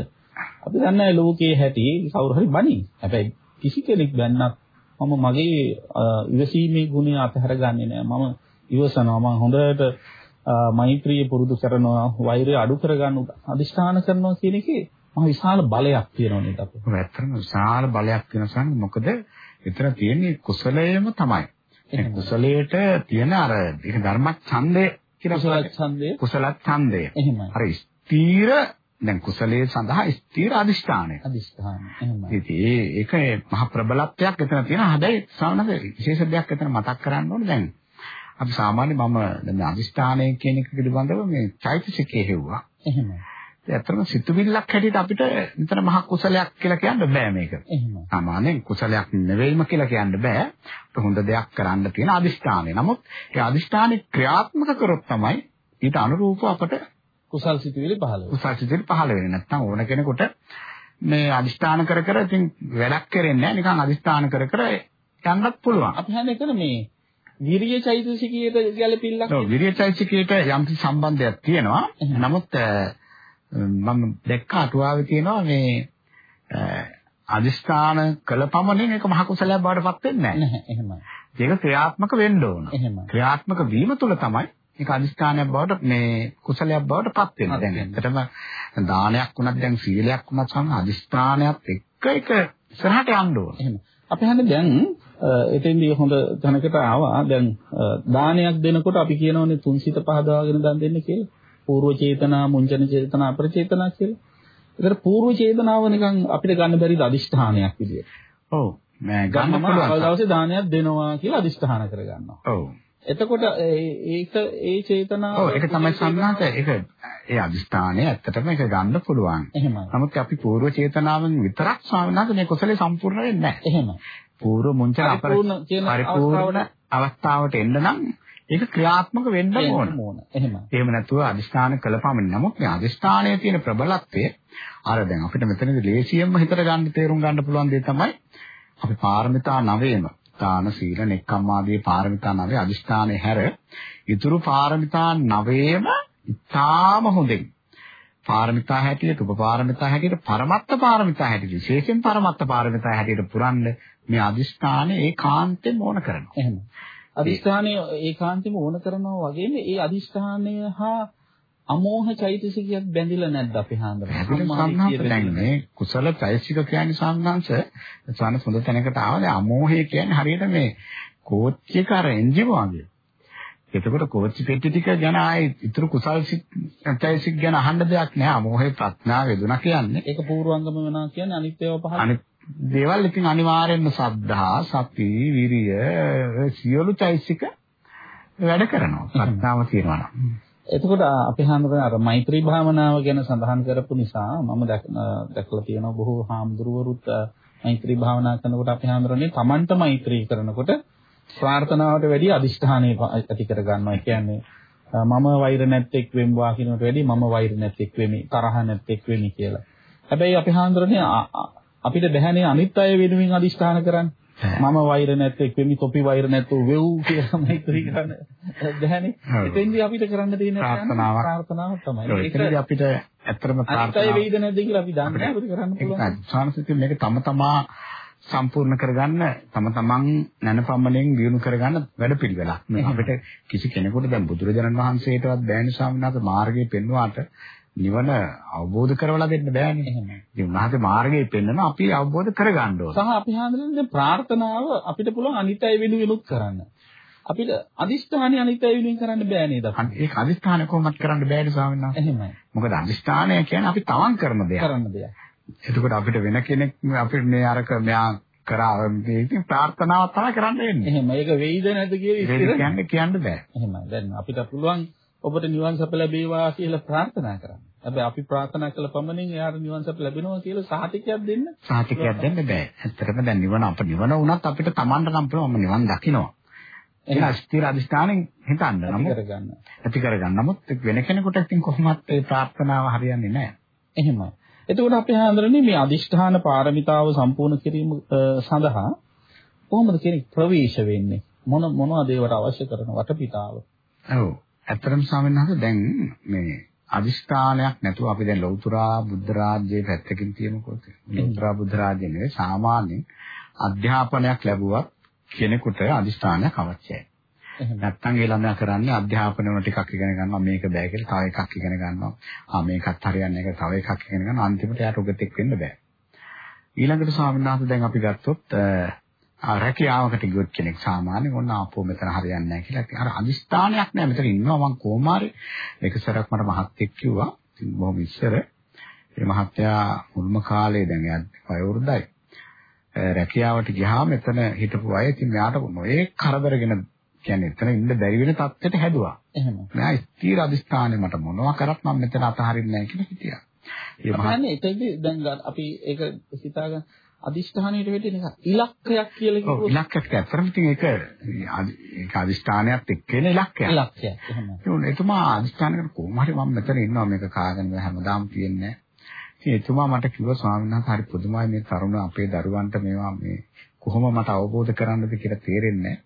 අපි දන්නේ ලෝකයේ හැටි කවුරු හරි බනී. හැබැයි කිසි කෙනෙක් බැන්නත් මම මගේ අ, ඉවසීමේ ගුණය අතහැර ගන්නෙ නෑ. මම ඉවසනවා. මම හොඳට අ, මෛත්‍රිය පුරුදු කරනවා, වෛරය අඩු කරගන්න අදිෂ්ඨාන කරනවා කියන එකේ මහ විශාල බලයක් තියෙනවා නේද අපේ. ඒක ඇත්තටම විශාල බලයක් වෙනසක් මොකද එතන තියෙන්නේ කුසලයම තමයි. ඒ කුසලයට තියෙන අර ඒක ධර්මච්ඡන්දය කියලා කුසල කියනවා. ඡන්දය කුසල ඡන්දය. එහෙමයි. අර ස්ථීර දැන් කුසලයේ සඳහා ස්ථීර අදිෂ්ඨානය. අදිෂ්ඨාන. එහෙමයි. ඉතින් ඒක මහ ප්‍රබලත්වයක් එතන තියෙනවා. හැබැයි සාමාන්‍ය විශේෂ දෙයක් එතන මතක් කරන්න ඕනේ දැන්. අපි සාමාන්‍ය මම දැන් අදිෂ්ඨානය කියන එක පිළිබඳව මේ චෛතසිකයේ හෙව්වා. එහෙමයි. ඇත්තටම සිතුවිල්ලක් හැටියට අපිට විතර මහ කුසලයක් කියලා කියන්න බෑ මේක. සාමාන්‍යයෙන් කුසලයක් නෙවෙයිම කියලා කියන්න බෑ. ඒක හොඳ දෙයක් කරන්න තියෙන අදිෂ්ඨානය. නමුත් ඒ අදිෂ්ඨානෙ ක්‍රියාත්මක කරොත් තමයි ඊට අනුරූපව අපට කුසල් සිතුවිලි පහළ වෙනවා. කුසල් සිතින් පහළ වෙන්නේ. නැත්නම් ඕන කෙනෙකුට මේ අදිෂ්ඨාන කර කර ඉතින් වැඩක් කරෙන්නේ නැහැ. නිකන් අදිෂ්ඨාන කර කර යන්නත් පුළුවන්. අපි හන්නේ කරන මේ විරිය චෛතසිකයට ගැළපෙILLක් ඔව් විරියචෛසිකයට යම් කිසි සම්බන්ධයක් තියෙනවා. නමුත් මම දැක්ක අටුවාවේ තියෙනවා මේ අ, අදිෂ්ඨාන කළ පමණින් ඒක මහ කුසලයක් බවට පත් වෙන්නේ නැහැ. එහෙමයි. ඒක ක්‍රියාත්මක වෙන්න ඕන. එහෙමයි. ක්‍රියාත්මක වීම තුළ තමයි ඒක අදිෂ්ඨානයක් බවට මේ කුසලයක් බවට පත් වෙන්නේ. දැන්. ඇත්තටම දානයක් වුණත් දැන් සීලයක් වුණත් සම අදිෂ්ඨානයත් එක්ක එක ඉස්සරහට යන්න ඕන. එහෙම. අපි හන්නේ දැන් එතෙන්දී හොඳ තැනකට ආවා. දැන් දානයක් දෙනකොට අපි කියනෝනේ තුන්සිත පහදවාගෙන දන් දෙන්න කියලා. පූර්ව චේතනා, මුංජන චේතනා, අපරිචේතනා කියලා. ඒතර පූර්ව චේතනාව නිකන් අපිට ගන්න බැරිද අදිෂ්ඨානයක් විදියට. ඔව්. නෑ ගන්න පුළුවන්. දවසේ දානයක් දෙනවා කියලා අදිෂ්ඨාන කරගන්නවා. ඔව්. එතකොට ඒක ඒ චේතනාව ඔව් ඒක තමයි සම්මාත ඒක ඒ අදිස්ථානය ඇත්තටම ඒක ගන්න පුළුවන්. එහෙමයි. නමුත් අපි పూర్ව චේතනාවෙන් විතරක් සාමනාද මේ කුසලේ සම්පූර්ණ වෙන්නේ නැහැ. එහෙමයි. పూర్ව මුංචන අපරිපූර්ණ අවස්ථාවට එන්න නම් ඒක ක්‍රියාත්මක වෙන්න ඕන. එහෙමයි. එහෙම නැතුව අදිස්ථාන කළ පමණ නමුත් මේ අදිස්ථානයේ තියෙන ප්‍රබලත්වය අර දැන් අපිට මෙතනදී ලේසියෙන්ම හිතට ගන්න තේරුම් ගන්න පුළුවන් දේ තමයි අපි පාරමිතා නවයේම දාන සීල නෙක්ඛම්මාදී පාරමිතා නවයේ අදිෂ්ඨානයේ හැර ඉතුරු පාරමිතා නවයේම ඉතාම හොඳින් පාරමිතා හැටියට උපපාරමිතා හැටියට පරමත්ත පාරමිතා හැටියට විශේෂයෙන් පරමත්ත පාරමිතා හැටියට පුරන්න මේ අදිෂ්ඨානය ඒකාන්තයෙන් ඕන කරනවා. එහෙම. අදිෂ්ඨානය ඒකාන්තයෙන්ම ඕන කරනවා වගේම ඒ අදිෂ්ඨානය හා අමෝහ චෛතසිකයක් බැඳිලා නැද්ද අපි හාන්දරේ? කුසල චෛතසික කියන්නේ සම්මාංශ සාන හොඳ තැනකට ආවද අමෝහය කියන්නේ හරියට මේ කෝච්චි එක අර එන්ජිම වගේ. එතකොට කෝච්චි පෙට්ටි ටික ගැන ආයේ ඉතුරු කුසල් චෛතසික ගැන අහන්න දෙයක් නෑ. අමෝහේ ප්‍රඥාව වේදුනා කියන්නේ. ඒක පූර්වංගම වෙනවා කියන්නේ අනිත්‍යව පහළ. අනිත් දේවල් ඉතින් අනිවාර්යෙන්ම සද්ධා, සති, විරිය සියලු චෛතසික වැඩ කරනවා. ප්‍රඥාව තියෙනවා නම්. එතකොට අපි හඳුනන අර මෛත්‍රී භාවනාව ගැන සඳහන් කරපු නිසා මම දැකලා තියෙනවා බොහෝ හාමුදුරුවරුත් මෛත්‍රී භාවනා කරනකොට අපි හඳුනන්නේ Tamanට මෛත්‍රී කරනකොට ප්‍රාර්ථනාවට වැඩිය අදිෂ්ඨානය ඇති කර ගන්නවා. ඒ කියන්නේ මම වෛර නැත්තේක් වෙම්වා කියනකට වැඩිය මම වෛර නැත්තේක් වෙමි, තරහ නැත්තේක් වෙමි කියලා. හැබැයි අපි හඳුනන්නේ අපිට බැහැනේ අනිත් අය වෙනුවෙන් අදිෂ්ඨාන කරන්නේ. මම වෛර නැත්තේ වෙමි තොපි වෛර නැතුව වෙව් කියලා මෛත්‍රී කරන්න බැහැනේ. එතෙන්දී අපිට කරන්න තියෙන ප්‍රාර්ථනාවක් ප්‍රාර්ථනාවක් තමයි. ඒකදී අපිට ඇත්තටම ප්‍රාර්ථනාව වේද නැද්ද කියලා අපි දන්නේ නැහැ අපිට කරන්න පුළුවන්. සානසිතින් මේක තම තමා සම්පූර්ණ කරගන්න තම තමන් නැනපම්මලෙන් දිනු කරගන්න වැඩපිළිවෙලක්. මේ අපිට කිසි කෙනෙකුට දැන් බුදුරජාණන් වහන්සේටවත් බෑනේ ස්වාමීන් වහන්සේ මාර්ගය පෙන්වුවාට නිවන අවබෝධ කරවලා දෙන්න බෑනේ. එහෙමයි. ඉතින් උන්වහන්සේ මාර්ගය පෙන්වනවා අපි අවබෝධ කරගන්න ඕන. සහ අපි හඳුනන ප්‍රාර්ථනාව අපිට පුළුවන් අනිත්‍ය වෙනුවෙනුත් කරන්න. අපිට අදිෂ්ඨානය අනිත්‍ය වෙනුවෙන් කරන්න බෑ නේද? ඒක අදිෂ්ඨානය කොහොමද කරන්න බෑනේ ස්වාමීන් වහන්සේ. එහෙමයි. මොකද අදිෂ්ඨානය කියන්නේ අපි තවන් කරන දෙයක්. කරන දෙයක්. එතකොට අපිට වෙන කෙනෙක් අපිට මේ අරක මෙයා කරා මේකෙන් ප්‍රාර්ථනාවක් තමයි කරන්න වෙන්නේ. එහෙම. ඒක වෙයිද නැද්ද කියලා ඉතින් කියන්න කියන්න බෑ. එහෙමයි. දැන් අපිට පුළුවන් ඔබට නිවන් සප ලැබේවා කියලා ප්‍රාර්ථනා කරන්න. හැබැයි අපි ප්‍රාර්ථනා කළ පමණින් එයාට නිවන් සප ලැබෙනවා කියලා සහතිකයක් දෙන්න සහතිකයක් දෙන්න බෑ. ඇත්තටම දැන් නිවන අප නිවන වුණත් අපිට Tamanට නම් පුළුවන් නිවන් දකින්නවා. ඒක අස්තිර අධිෂ්ඨානෙන් හිතන්න නම් කරගන්න. ඇති කරගන්න. නමුත් වෙන කෙනෙකුට ඉතින් කොහොමත් ඒ ප්‍රාර්ථනාව හරියන්නේ නැහැ. එහෙමයි. එතකොට අපි හඳුරන්නේ මේ අදිෂ්ඨාන පාරමිතාව සම්පූර්ණ කිරීම සඳහා කොහොමද කෙනෙක් ප්‍රවේශ වෙන්නේ? මොන මොනවද ඒවට අවශ්‍ය කරන වටපිටාව? ඔව්. ඇත්තටම ස්වාමීන් වහන්සේ දැන් මේ අදිෂ්ඨානයක් නැතුව අපි දැන් ලෞතුරා බුද්ධ රාජ්‍යයේ පැත්තකින් තියමුකෝ. ලෞතුරා බුද්ධ රාජ්‍ය නෙවෙයි සාමාන්‍ය අධ්‍යාපනයක් ලැබුවත් කෙනෙකුට අදිෂ්ඨානයක් අවශ්‍යයි. නැත්තම් ඒ ළමයා කරන්නේ අධ්‍යාපන වල ටිකක් ඉගෙන ගන්නවා මේක බෑ කියලා තව එකක් ඉගෙන ගන්නවා. ආ මේකත් හරියන්නේ නැහැ තව එකක් ඉගෙන ගන්නවා අන්තිමට යාට උගතෙක් වෙන්න බෑ. ඊළඟට ස්වාමීන් වහන්සේ දැන් අපි ගත්තොත් රැකියාවකට ගියොත් කෙනෙක් සාමාන්‍යයෙන් ඔන්න ආපෝ මෙතන හරියන්නේ නැහැ කියලා. අර අදිස්ථානයක් නැහැ මෙතන ඉන්නවා මං කොහොම හරි එක සැරයක් මට මහත්තයෙක් කිව්වා. ඉතින් බොහොම ඉස්සර මේ මහත්තයා මුල්ම කාලේ දැන් එයා වයෝවෘද්ධයි. රැකියාවට ගියාම මෙතන හිටපු අය ඉතින් මෙයාට මොයේ කරදරගෙන කියන්නේ එතන ඉන්න බැරි වෙන තත්ත්වයට හැදුවා. එහෙම. මෙයා ස්ථීර අදිස්ථානේ මට මොනවා කරත් මම මෙතන අතහරින්නේ නැහැ කියලා හිටියා. ඒ මහන්නේ එතෙන්දී දැන් අපි ඒක හිතාගන්න අදිෂ්ඨානයට වෙන්නේ නිකන් ඉලක්කයක් කියලා කිව්වොත් ඔව් ඉලක්කයක් ඇත්තටම ඉතින් ඒක ඒක අදිෂ්ඨානයත් එක්ක එන ඉලක්කයක්. ඉලක්කයක් එහෙමයි. එතුමා අදිෂ්ඨානකට කොහොම හරි මම මෙතන ඉන්නවා මේක කාගෙන හැමදාම තියෙන්නේ. ඉතින් එතුමා මට කිව්වා ස්වාමීන් වහන්සේ හරි පුදුමයි මේ තරුණ අපේ දරුවන්ට මේවා මේ කොහොම මට අවබෝධ කරන්නද කියලා තේරෙන්නේ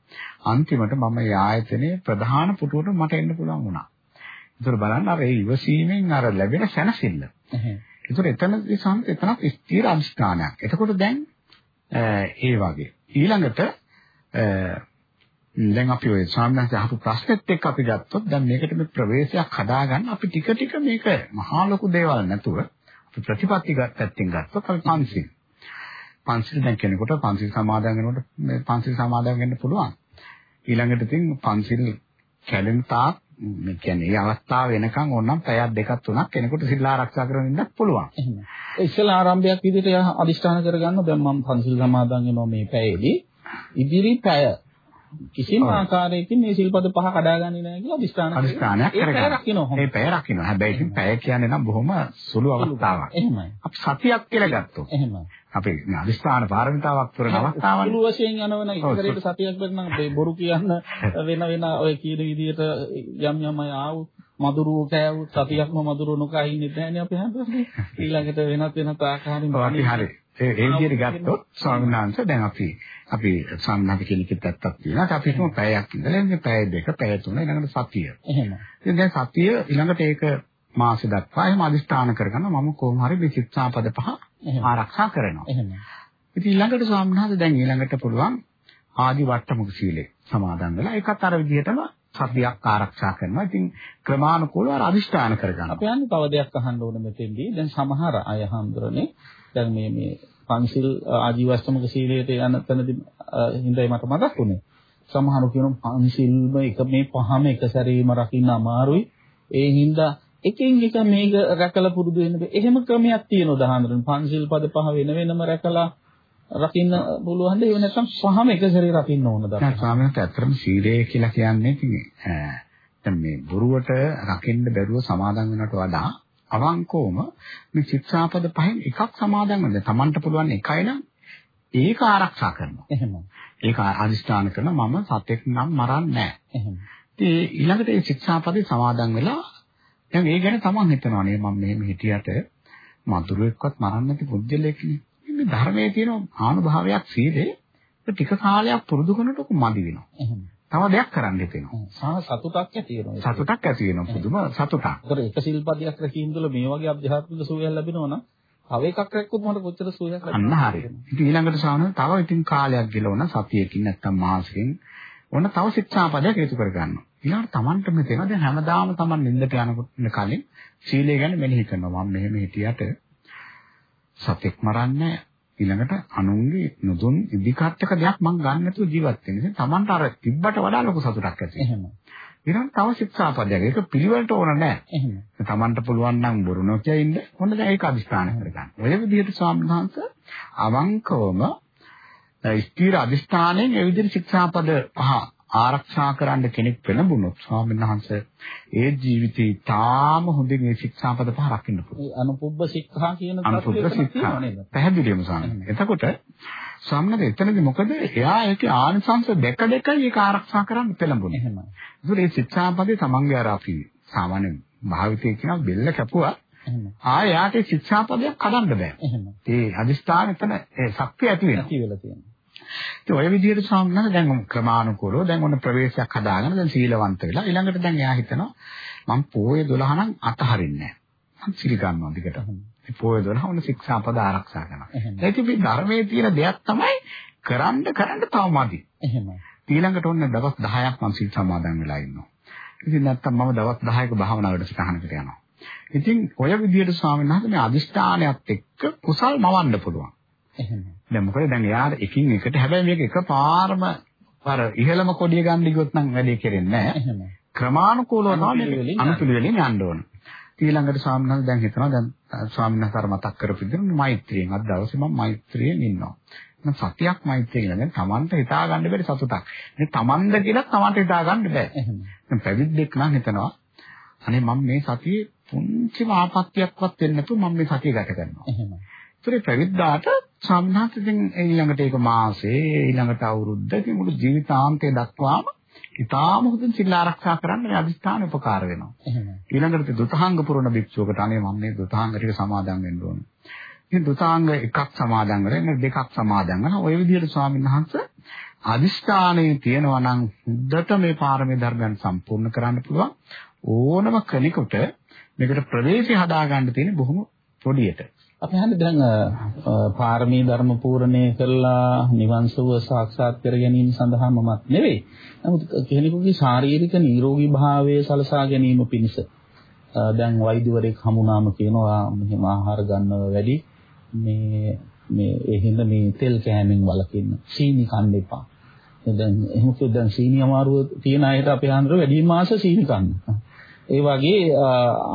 අන්තිමට මම මේ ආයතනයේ ප්‍රධාන පුටුවට මට එන්න පුළුවන් වුණා. ඒතර බලන්න අර ඒ ඉවසීමෙන් අර ලැබෙන සැනසෙල්ල. ඒතර එතනදී සම්ප එතනක් ස්ථිර අනිස්ථානයක්. එතකොට දැන් ඒ වගේ. ඊළඟට දැන් අපි ඔය සාමාන්‍යයෙන් අහපු ප්‍රශ්නෙත් එක්ක අපි ගත්තොත් දැන් මේකට මේ ප්‍රවේශයක් හදාගන්න අපි ටික ටික මේක මහා ලොකු දේවල් නැතුව අපි ප්‍රතිපත්ති පැත්තෙන් ගත්තොත් අපි පන්සිල්. පන්සිල් දැන් කෙනෙකුට පන්සිල් සමාදන් වෙනකොට මේ පන්සිල් සමාදන් වෙන්න පුළුවන්. ඊළඟට ඉතින් පන්සිල් කැලෙන තාක් මේ කියන්නේ මේ අවස්ථාව වෙනකන් ඕනනම් පැයක් දෙකක් තුනක් කෙනෙකුට සිල් ආරක්ෂා කරගෙන ඉන්නත් පුළුවන්. එහෙම. ඒ ඉස්සලා ආරම්භයක් විදිහට අදිෂ්ඨාන කරගන්න දැන් මම පන්සිල් සමාදන් වෙනවා මේ පැයේදී. ඉදිරි පැය කිසිම ආකාරයකින් මේ සිල්පද පහ කඩාගන්නේ නැහැ කියලා අදිෂ්ඨාන අදිෂ්ඨානයක් කරගන්න. ඒ පැය රකින්න. හැබැයි ඉතින් පැය කියන්නේ නම් බොහොම සුළු අවස්ථාවක්. එහෙමයි. අපි සතියක් කියලා ගත්තොත්. එහෙමයි. අපි අදිස්ථාන පාරමිතාවක් පුරන අවස්ථාවක්. සුළු වශයෙන් යනවන ඉතරේට සතියක් වෙනනම් බොරු කියන්න වෙන වෙන ඔය කියන විදිහට යම් යම් අය ආවු මදුරුව කෑවු සතියක්ම මදුරුව නොකා ඉන්නේ නැහැනේ අපි හැමෝම ඊළඟට වෙනත් වෙනත් ආකාරයෙන් අපි හරි ඒ විදිහට ගත්තොත් ස්වාමීන් වහන්සේ දැන් අපි අපි සම්මත කෙනෙක්ට ඇත්තක් තියෙනවා. අපි හිතමු පැයක් ඉඳලා ඉන්නේ පැය දෙක, පැය තුන ඊළඟට සතිය. එහෙම. ඉතින් දැන් සතිය ඊළඟට ඒක මාසෙ දක්වා එහෙම අදිස්ථාන කරගන්න මම කොහොම හරි මේ ශික්ෂාපද පහ ආරක්ෂා කරනවා. එහෙම. ඉතින් ඊළඟට ස්වාමීන් වහන්සේ දැන් ඊළඟට පුළුවන් ආදි වට්ටමුක සීලය සමාදන් වෙලා ඒකත් අර විදිහටම සතියක් ආරක්ෂා කරනවා. ඉතින් ක්‍රමානුකූලව අර අදිෂ්ඨාන කරගන්නවා. අපි යන්නේ තව දෙයක් අහන්න ඕන මෙතෙන්දී. දැන් සමහර අය හඳුරන්නේ දැන් මේ මේ පංචිල් ආජීවස්තමක සීලයට යන තැනදී හිඳයි මට මතක් වුණේ. සමහරු කියනවා පංචිල්ම එක මේ පහම එක සැරේම රකින්න අමාරුයි. ඒ හින්දා එකින් එක මේක රැකලා පුරුදු වෙන්න බෑ. එහෙම ක්‍රමයක් තියෙනවා දහඳුරන. පංචිල් පද පහ වෙන වෙනම රැකලා රකින්න පුළුවන් දෙයක් නැත්නම් පහම එක සැරේ රකින්න ඕනද? දැන් ස්වාමීන් ඇත්තටම සීලය කියලා කියන්නේ ඉතින් දැන් මේ බොරුවට රකින්න බැරුව සමාදන් වෙනවට වඩා අවංකවම මේ ශික්ෂාපද පහෙන් එකක් සමාදන් වෙන්න. Tamanට පුළුවන් එකයි නම් ඒක ආරක්ෂා කරනවා. එහෙම. ඒක අදිස්ථාන කරන මම සතෙක් නම් මරන්නේ නැහැ. එහෙම. ඉතින් ඊළඟට මේ ශික්ෂාපදේ සමාදන් වෙලා දැන් ඒ ගැන තමන් හිතනවා නේ මම මෙහෙම හිටියට මధుරෙක්වත් මරන්න නැති පුද්ගලෙක් නේ. මේ ධර්මයේ තියෙන ආනුභාවයක් සීලේ ටික කාලයක් පුරුදු කරනකොට මදි වෙනවා. එහෙම. තව දෙයක් කරන්න හිතෙනවා. සාහ සතුටක් ඇති වෙනවා. සතුටක් ඇති වෙනවා. පුදුම සතුටක්. ඒතර එක සිල්පදයක් රැකීම තුළ මේ වගේ අධ්‍යාත්මික සුවයක් ලැබෙනවා නම් තව එකක් රැක්කොත් මට කොච්චර සුවයක් අන්න හරිය. ඉතින් ඊළඟට සාහන තව ඉතින් කාලයක් ගිලවන සතියකින් නැත්තම් මාසෙකින් ඔන්න තව ශික්ෂාපදයක් හේතු කරගන්නවා. ඊළඟට Tamanට මෙතන දැන් හැමදාම Taman නින්දට යනකොට කලින් සීලය ගැන මෙනෙහි කරනවා. මම මෙහෙම හිටියට සතෙක් මරන්නේ ඊළඟට අනුන්ගේ නුදුන් ඉදිකට්ටක දෙයක් මම ගන්න නැතුව ජීවත් වෙන නිසා Tamanට අර තිබ්බට වඩා ලොකු සතුටක් ඇති එහෙම. ඊළඟ තව ශික්ෂාපදයක්. ඒක පිළිවෙලට ඕන නැහැ. එහෙම. Tamanට පුළුවන් නම් බොරු නොකිය ඉන්න. හොඳ දැන් ඒක අදිස්ථාන කරගන්න. ඔය විදිහට ස්වාමීන් වහන්සේ අවංකවම ස්ථීර අදිස්ථානයෙන් ඒ විදිහට ශික්ෂාපද පහ ආරක්ෂා කරන්න කෙනෙක් වෙනබුණොත් ස්වාමීන් වහන්සේ ඒ ජීවිතේ තාම හොඳින් මේ ශික්ෂාපද පහ රකින්න පුළුවන්. ඒ අනුපුබ්බ ශික්ෂා කියන අනුපුබ්බ ශික්ෂා. පැහැදිලිවම ස්වාමීන්. එතකොට ස්වාමීන් එතනදී මොකද එයා ඒකේ ආනිසංශ දෙක දෙකයි ඒක ආරක්ෂා කරන්න පෙළඹුණේ. එහෙම. ඒකෝ මේ ශික්ෂාපදේ තමන්ගේ අර අපි සාමාන්‍ය භාවිතයේ කියන බෙල්ල කැපුවා. ආය යාට ශික්ෂාපදයක් කඩන්න බෑ. ඒ අදිස්ථාන එතන ඒ ශක්තිය ඇති වෙනවා. ඇති වෙලා තියෙනවා. ඉතින් ඔය විදිහට සාමනන දැන් ක්‍රමානුකූලව දැන් ඔන්න ප්‍රවේශයක් හදාගෙන දැන් සීලවන්ත වෙලා ඊළඟට දැන් එයා හිතනවා මම පොය 12 නම් අතහරින්නේ නැහැ. මම සිල් ගන්නවා දිගට. ඉතින් පොය 12 ඔන්න ශික්ෂාපද ආරක්ෂා කරනවා. ඒක මේ ධර්මයේ තියෙන දෙයක් තමයි කරන්න කරන්න තව මදි. එහෙම. ඊළඟට ඔන්න දවස් 10ක් මම සිල් සමාදන් වෙලා ඉන්නවා. ඉතින් නැත්තම් මම දවස් 10ක භාවනා වැඩසටහනකට යනවා. ඉතින් ඔය විදිහට ස්වාමීන් වහන්සේ මේ අදිෂ්ඨානයත් එක්ක කුසල් මවන්න පුළුවන්. එහෙම. දැන් මොකද දැන් යාට එකින් එකට හැබැයි මේක එකපාරම අර ඉහළම කොඩිය ගන්න ගියොත් නම් වැඩේ කෙරෙන්නේ නැහැ. එහෙම. ක්‍රමානුකූලව තමයි අනුපිළිවෙලින් යන්න ඕන. ඊළඟට ස්වාමීන් දැන් හිතනවා දැන් ස්වාමීන් වහන්සේ මතක් කරපු විදිහට මෛත්‍රියෙන් අද දවසේ මම මෛත්‍රියෙන් ඉන්නවා. මම සතියක් මෛත්‍රියෙන් ඉන්න. දැන් Tamanට හිතා ගන්න බැරි සතුටක්. මේ Tamanද කියලා Tamanට හිතා ගන්න බෑ. එහෙම. දැන් පැවිද්දෙක් නම් හිතනවා අනේ මම මේ සතියේ පුංචිම ආපත්‍යයක්වත් වෙන්නේ නැතුව මම මේ සතිය ගත කරනවා. එහෙම. ඒතරේ පැවිද්දාට සම්හාතෙන් ඊළඟට ඒක මාසේ ඊළඟට අවුරුද්ද ඉතින් මුළු ජීවිතාන්තය දක්වාම ඊටාම හොඳින් සිල් ආරක්ෂා කරන්න මේ අදිස්ථාන උපකාර වෙනවා. ඊළඟට දුතාංග පුරණ භික්ෂුවකට අනේ මම මේ දුතාංග ටික සමාදන් වෙන්න ඕන. ඉතින් දුතාංග එකක් සමාදන් කරගෙන දෙකක් සමාදන් කරන ඔය විදිහට ස්වාමීන් වහන්සේ අදිස්ථානයේ තියෙනවා නම් හුද්දට මේ පාරමී ධර්මයන් සම්පූර්ණ කරන්න පුළුවන් ඕනම කෙනෙකුට මේකට ප්‍රවේශය හදාගන්න තියෙන බොහොම පොඩියට. අපි හන්නේ දැන් අ, අ, පාරමී ධර්ම පූර්ණේ කළා නිවන් සුව සාක්ෂාත් කර ගැනීම සඳහාමවත් නෙවෙයි. නමුත් කෙනෙකුගේ ශාරීරික නිරෝගී භාවය සලසා ගැනීම පිණිස අ, දැන් වෛද්‍යවරයෙක් හමුනාම කියනවා මෙහෙම ආහාර ගන්නව වැඩි මේ මේ ඒ හින්දා මේ තෙල් කෑමෙන් වළකින්න සීනි කන්න එපා. දැන් එහෙම කිව්වොත් දැන් සීනි අමාරුව තියෙන අයට අපේ ආන්දර වැඩිම ආස සීනි කන්න. ඒ වගේ අ,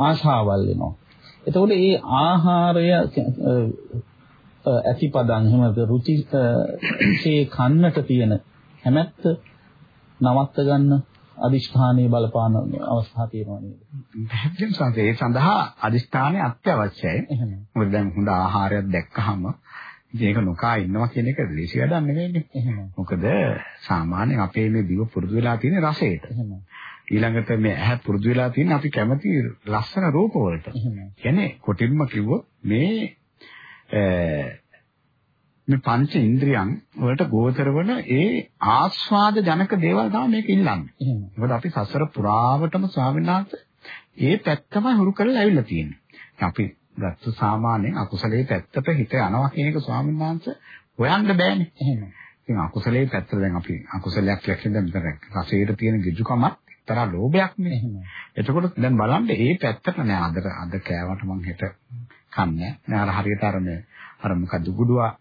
ආශාවල් වෙනවා. එතකොට මේ ආහාරය ඇතිපදන් එහෙම රුචි සේ කන්නට තියෙන හැමැත්ත නවත්ත ගන්න අදිෂ්ඨානයේ බලපාන අවස්ථා තියෙනවා නේද? පැහැදිලිවම සංසේ ඒ සඳහා අදිස්ථානය අත්‍යවශ්‍යයි. මොකද දැන් හොඳ ආහාරයක් දැක්කහම ඒක නොකා ඉන්නවා කියන එක ලේසි වැඩක් නෙවෙයිනේ. මොකද සාමාන්‍යයෙන් අපේ මේ දිව පුරුදු වෙලා තියෙන රසයට. ඊළඟට මේ ඇහැ පුරුදු වෙලා තියෙන අපි කැමති ලස්සන රූප වලට. කියන්නේ කොටින්ම කිව්වොත් මේ මේ පංච ඉන්ද්‍රියන් වලට ගෝචර වන ඒ ආස්වාද ජනක දේවල් තමයි මේක ඉල්ලන්නේ. මොකද අපි සසර පුරාවටම ස්වාමීන් ඒ පැත්තම හුරු කරලා ඇවිල්ලා තියෙන්නේ. අපි ගත්ත සාමාන්‍යයෙන් අකුසලයේ පැත්තට හිත යනවා කියන එක ස්වාමීන් වහන්සේ හොයන්න බෑනේ. ඉතින් අකුසලයේ පැත්තට දැන් අපි අකුසලයක් ලක්ෂණ දැන් රසයට තියෙන ගිජුකමක් තරහ ලෝභයක් නේ. එහෙම. එතකොට දැන් බලන්න ඒ පැත්තට නෑ අද අද කෑවට මං හෙට කන්නේ නෑ අර හරියට අර මේ අර මොකද ගුඩුවා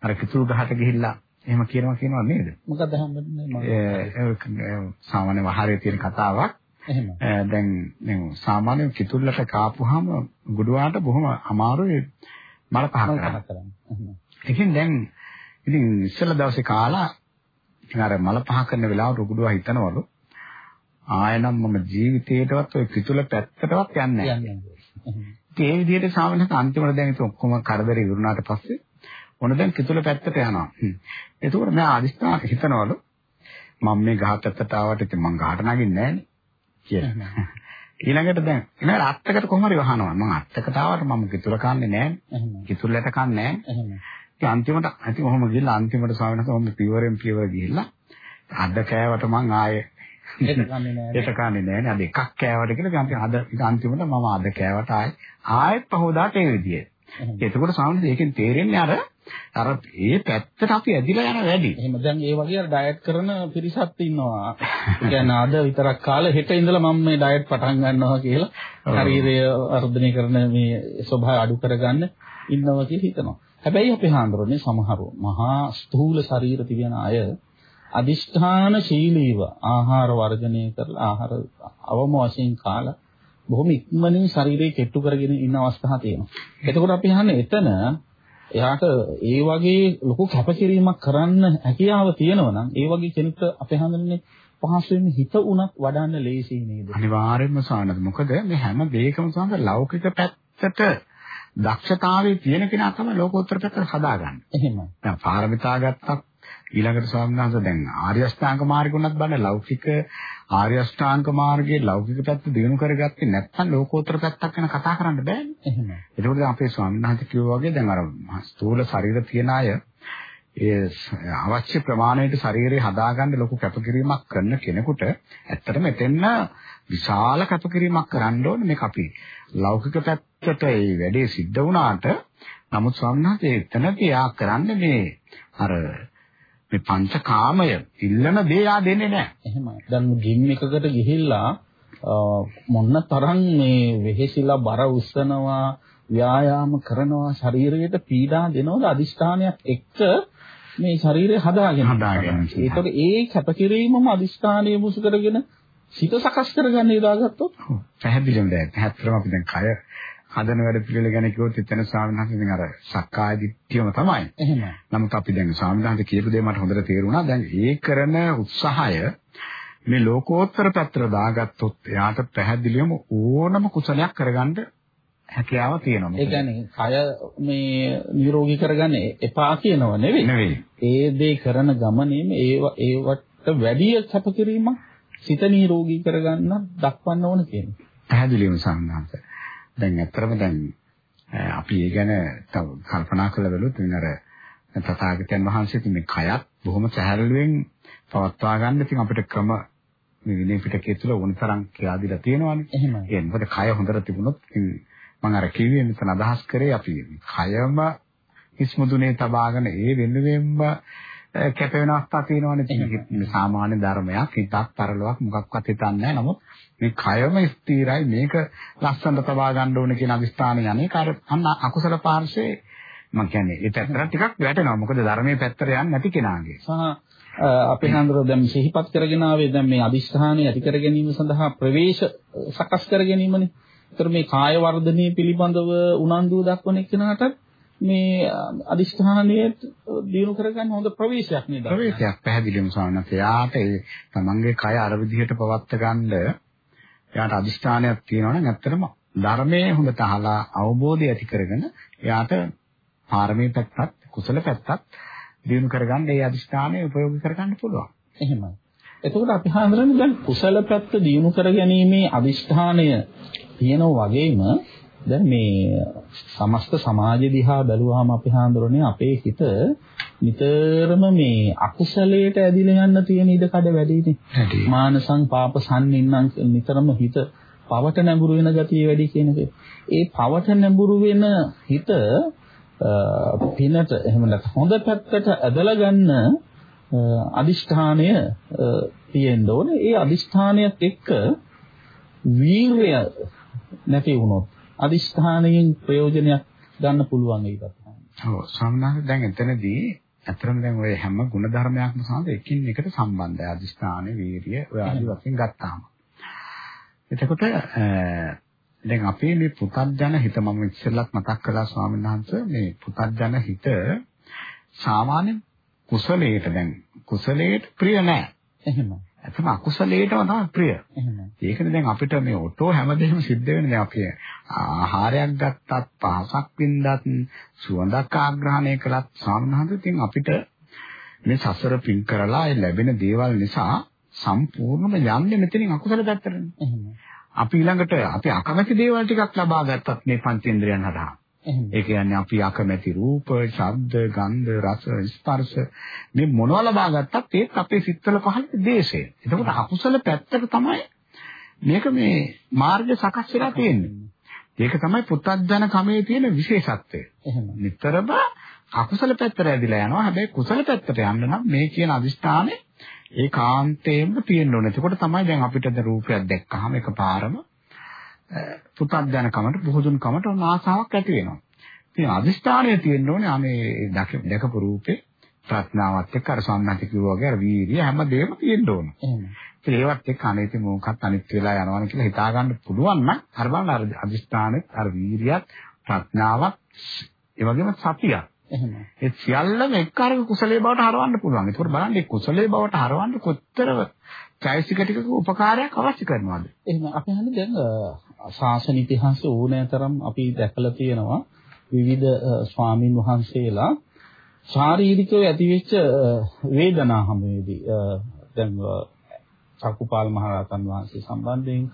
අර කිතුල් ගහට ගිහිල්ලා එහෙම කියනවා කියනවා නේද? මොකක්ද හම්බෙන්නේ මම? සාමාන්‍ය වහරේ තියෙන කතාවක්. එහෙම. දැන් දැන් සාමාන්‍ය කිතුල්ලට කාපුවාම ගුඩුවාට බොහොම අමාරුයි මල පහ කරන්න. ඉතින් දැන් ඉතින් ඉස්සෙල්ලා දවසේ කාලා අර මල පහ කරන වෙලාවට ගුඩුවා හිතනවලු ආයෙනම් මම ජීවිතේටවත් ওই කිතුල පැත්තටවත් යන්නේ නැහැ. නැහැ. ඒ විදිහට සාමාන්‍යයෙන් අන්තිමට දැන් ඉතින් ඔක්කොම කරදරේ ඉවරුනාට පස්සේ ඔන්න දැන් කිතුල පැත්තට යනවා. එතකොට මම අදිස්ථාන හිතනවලු මම මේ ගහ පැත්තට ආවට ඉතින් මං ගහට නගින්නේ කියලා. ඊළඟට දැන් ඊළඟට අත්තකට කොහොම හරි වහනවා. මං අත්තකට ආවට මම කිතුල කන්නේ. එහෙම. කිතුල්ලට කන්නේ නැහැ. ඉතින් අන්තිමට ඉතින් ඔහොම ගිහලා අන්තිමට ස්වාමීන් වහන්සේ ඔහොම පියවරෙන් පියවර ගිහිල්ලා අද කෑවට මං ආයේ ඒක කන්නේ කන්නේ නැහැ අද එකක් කෑවට කියලා ඉතින් අද අන්තිමට මම අද කෑවට ආයේ ආයෙත් පහෝදාට ඒ විදිය. එහෙම. එතකොට ස්වාමීන් වහන්සේ ඒකෙන් තේරෙන්නේ අර අර ඒ පැත්තට අපි ඇදිලා යන වැඩි. එහෙම දැන් ඒ වගේ ඩයට් කරන පිරිසක් ඉන්නවා. කියන්නේ අද විතරක් කාලේ හෙට ඉඳලා මම මේ ඩයට් පටන් ගන්නවා කියලා. ශරීරය වර්ධනය කරන මේ ස්වභාවය අඩු කරගන්න ඉන්නවා කියලා හිතනවා. හැබැයි අපි හාන්දරනේ සමහරව මහා ස්ථූල ශරීර තිබෙන අය අදිෂ්ඨාන ශීලීව ආහාර වර්ජනය කරලා ආහාර අවම වශයෙන් කාලා බොහොම ඉක්මනින් ශරීරය කෙට්ටු කරගෙන ඉන්න අවස්ථා තියෙනවා. එතකොට අපි අහන්නේ එතන එයාට ඒ වගේ ලොකු කැපකිරීමක් කරන්න හැකියාව තියෙනවා නම් ඒ වගේ කෙනෙක්ට අපි හඳුනන්නේ පහසුවෙන් හිත උනත් වඩන්න ලේසි නේද? අනිවාර්යයෙන්ම සානද මොකද මේ හැම දෙයකම සානද ලෞකික පැත්තට දක්ෂතාවයේ තියෙන කෙනා තමයි ලෝකෝත්තර පැත්තට හදාගන්නේ. එහෙමයි. දැන් පාරමිතා ගත්තත් ඊළඟට ස්වාමීන් වහන්සේ දැන් ආර්ය අෂ්ටාංග මාර්ගුණත් බලන්න ලෞකික ආර්ය අෂ්ටාංග මාර්ගයේ ලෞකික පැත්ත දිනු කරගත්තේ නැත්නම් ලෝකෝත්තර පැත්තක් ගැන කතා කරන්න බෑනේ. එහෙමයි. ඒකෝට දැන් අපේ ස්වාමීන් වහන්සේ කිව්වා වගේ දැන් අර ස්ථූල ශරීර තියන අය ඒ අවශ්‍ය ප්‍රමාණයට ශරීරය හදාගන්න ලොකු කැපකිරීමක් කරන කෙනෙකුට ඇත්තටම එතෙන්න විශාල කැපකිරීමක් කරන්න ඕනේ මේක අපි ලෞකික පැත්තට ඒ වැඩේ සිද්ධ වුණාට නමුත් ස්වාමීන් වහන්සේ එතනදී යා කරන්නේ මේ අර මේ පංචකාමය ඉල්ලන දේ යා දෙන්නේ නැහැ. එහෙමයි. දැන් ජිම් එකකට ගිහිල්ලා මොන්න තරම් මේ වෙහෙසිලා බර උස්සනවා ව්‍යායාම කරනවා ශරීරයට පීඩා දෙනවද අදිෂ්ඨානයක් එක්ක මේ ශරීරය හදාගෙන හදාගෙන. ඒතකොට ඒ කැපකිරීමම අදිෂ්ඨානය මුසු කරගෙන සිත සකස් කරගන්න යදාගත්තොත් ඔව්. පැහැදිලිවම දැන් ඇත්තටම අපි දැන් කය හදන වැඩ පිළිවෙල ගැන කිව්වොත් එතන ස්වාමීන් වහන්සේ දැන් අර සක්කාය දිට්ඨියම තමයි. එහෙමයි. නමුත් අපි දැන් ස්වාමීන් වහන්සේ කියපු දේ මට හොඳට තේරුණා. දැන් ඒ කරන උත්සාහය මේ ලෝකෝත්තර පැත්තට දාගත්තොත් එයාට පැහැදිලිවම ඕනම කුසලයක් කරගන්න හැකියාව තියෙනවා. ඒ කියන්නේ කය මේ නිරෝගී කරගන්න එපා කියනව නෙවෙයි. නෙවෙයි. ඒ දේ කරන ගමනේම ඒව ඒවට වැඩි කැපකිරීමක් සිත නිරෝගී කරගන්න දක්වන්න ඕන කියන්නේ. පැහැදිලිවම සම්මානත. දැන් ඇත්තටම දැන් අපි ඒ ගැන කල්පනා කරලා බලුවොත් ඉතින් අර තථාගතයන් වහන්සේ මේ කයත් බොහොම සැහැල්ලුවෙන් පවත්වා ගන්න ඉතින් අපිට ක්‍රම මේ විනය පිටකයේ තුල ඕනතරම් කියලා දීලා තියෙනවානේ. එහෙමයි. ඒ මොකද කය හොඳට තිබුණොත් මම අර කිව්වේ මෙතන අදහස් කරේ අපි කයම හිස්මුදුනේ තබාගෙන ඒ වෙනුවෙන්ම කැප වෙන අවස්ථා තියෙනවානේ. ඉතින් සාමාන්‍ය ධර්මයක් හිතක් තරලවක් මොකක්වත් හිතන්නේ නැහැ. නමුත් මේ කයම ස්ථිරයි මේක ලස්සනට තබා ගන්න ඕන කියන අදිස්ථානය යන්නේ කාර අන්න අකුසල පාර්ශවේ මම කියන්නේ ඒ පැත්තට ටිකක් වැටෙනවා. මොකද ධර්මයේ පැත්තට යන්නේ නැති කෙනාගේ. සහ අපේ හන්දරෝ දැන් සිහිපත් කරගෙන ආවේ දැන් මේ අදිෂ්ඨානය ඇති කර ගැනීම සඳහා ප්‍රවේශ සකස් කර ගැනීමනේ. ඒතර මේ කාය වර්ධනයේ පිළිබඳව උනන්දුව දක්වන එක්කෙනාට මේ අදිෂ්ඨානයේ දිනු කරගන්න හොඳ ප්‍රවේශයක් නේද? ප්‍රවේශයක් පැහැදිලිවම වහන්සේ. යාට ඒ තමන්ගේ කය අර විදිහට පවත්ත ගන්න යාට අදිෂ්ඨානයක් තියෙනවා නම් ඇත්තටම ධර්මයේ හොඳට අහලා අවබෝධය ඇති කරගෙන යාට පාරමී පැත්තත් කුසල පැත්තත් දිනු කරගන්න ඒ අදිෂ්ඨානය උපයෝගී කරගන්න පුළුවන්. එහෙමයි. එතකොට අපි හඳුනන්නේ දැන් කුසල පැත්ත දියුණු කර ගැනීමේ අදිෂ්ඨානය තියෙනා වගේම දැන් මේ සමස්ත සමාජ දිහා බැලුවාම අපි හඳුරන්නේ අපේ හිත නිතරම මේ අකුසලයට ඇදිලා යන්න තියෙන ඉඩ කඩ වැඩිනේ. මානසං පාප සම්නින්නම් නිතරම හිත පවට නැඹුරු වෙන ගතිය වැඩි කියන. ඒ පවට නැඹුරු වෙන හිත පිනට එහෙම නැත්නම් හොඳ පැත්තට ඇදලා ගන්න අදිෂ්ඨානය තියෙන්න ඕනේ. ඒ අදිෂ්ඨානයත් එක්ක වීරය නැති වුණොත් අදිෂ්ඨානයෙන් ප්‍රයෝජනයක් ගන්න පුළුවන් ඒකත්. ඔව් ස්වාමීනාත් දැන් එතනදී ඇත්තටම දැන් ඔය හැම ගුණ ධර්මයක්ම සමග එකින් එකට සම්බන්ධයි. අදිෂ්ඨාන, වීරිය ඔය ආදි වශයෙන් ගත්තාම. එතකොට දැන් අපේ මේ පුතත්ජන හිත මම ඉස්සෙල්ලත් මතක් කළා ස්වාමීන් වහන්සේ මේ පුතත්ජන හිත සාමාන්‍ය කුසලයට දැන් කුසලයට ප්‍රිය නැහැ. එහෙම. ඇත්තම අකුසලයටම තමයි ප්‍රිය. ඒකනේ දැන් අපිට මේ ඔටෝ හැමදේම සිද්ධ වෙන්නේ දැන් අපි ආහාරයක් ගත්තත් පහසක් වින්දත් සුවඳක් ආග්‍රහණය කළත් සාමනහද ඉතින් අපිට මේ සසර පින් කරලා ලැබෙන දේවල් නිසා සම්පූර්ණයෙන්ම යන්නේ මෙතනින් අකුසල පැත්තටනේ. අපි ඊළඟට අපි අකමැති දේවල් ටිකක් ලබා ගත්තත් මේ පංචේන්ද්‍රයන් හරහා ඒ කියන්නේ අපි අකමැති රූප, ශබ්ද, ගන්ධ, රස, ස්පර්ශ මේ මොනවා ලබා ගත්තත් ඒත් අපේ සිත්වල පහළ දේශය. එතකොට අකුසල පැත්තට තමයි මේක මේ මාර්ගය සකස් වෙලා තියෙන්නේ. ඒක තමයි පුත්තජන කමේ තියෙන විශේෂත්වය. නිතරම අකුසල පැත්තට ඇදිලා යනවා. හැබැයි කුසල පැත්තට යන්න නම් මේ කියන අදිෂ්ඨානේ ඒකාන්තයෙන්ම තියෙන්න ඕනේ. එතකොට තමයි දැන් අපිට ද රූපයක් දැක්කහම එකපාරම පුතත්ජන කමට පුහුදුන් කමට ඔන්න ආසාවක් ඇති වෙනවා. ඉතින් අදිෂ්ඨානය තියෙන්න ඕනේ අනේ දැකපු රූපේ ප්‍රඥාවත් එක්ක අර සම්මත කිව්වා වගේ අර වීර්ය හැමදේම තියෙන්න ඕන. එහෙම. ඒවත් එක්ක අනේති මොකක්ද අනිත් වෙලා යනවනේ කියලා හිතා ගන්න පුළුවන් නම් අර බලන්න අර අදිෂ්ඨානෙත් අර වීර්යයත් ප්‍රඥාවත් ඒ වගේම සතියක්. එහෙම. ඒ සියල්ලම එක් අරක කුසලයේ බවට හරවන්න පුළුවන්. ඒකෝට බලන්න කුසලයේ බවට හරවන්න කොච්චර චෛසික ටිකක උපකාරයක් අවශ්‍ය කරනවද? එහෙම අපි හන්නේ දැන් ශාසන ඉතිහාසය ඕනෑතරම් අපි දැකලා තියෙනවා විවිධ ස්වාමින් වහන්සේලා ශාරීරිකව ඇතිවෙච්ච වේදනා හැමෙදී දැන් චක්කුපාල මහරහතන් වහන්සේ සම්බන්ධයෙන්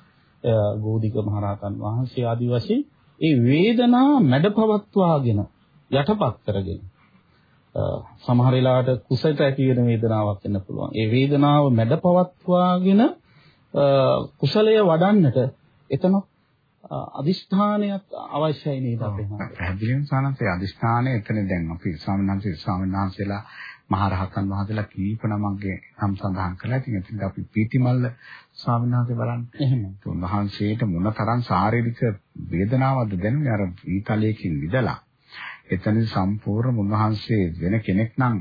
ගෝධික මහරහතන් වහන්සේ ආදි වශයෙන් ඒ වේදනා මැඩපවත්වාගෙන යටපත් කරගෙන සමහර වෙලාවට කුසලට ඇති වෙන වේදනාවක් වෙන්න පුළුවන්. ඒ වේදනාව මැඩපවත්වාගෙන කුසලය වඩන්නට එතන අදිෂ්ඨානයක් අවශ්‍යයි නේද අපේ මම පැහැදිලිවම සානන්සේ අදිෂ්ඨානය එතන දැන් අපි ස්වාමීන් වහන්සේ ස්වාමීන් වහන්සේලා මහරහතන් වහන්සේලා කීප නමක්ගේ නම් සඳහන් කළා. ඉතින් එතන අපි පීතිමල්ල ස්වාමීන් වහන්සේ බලන්න. එහෙම. උන්වහන්සේට මොන තරම් ශාරීරික වේදනාවක්ද දැනුනේ අර ඊතලයකින් විදලා. එතන සම්පූර්ණ උන්වහන්සේ වෙන කෙනෙක් නම්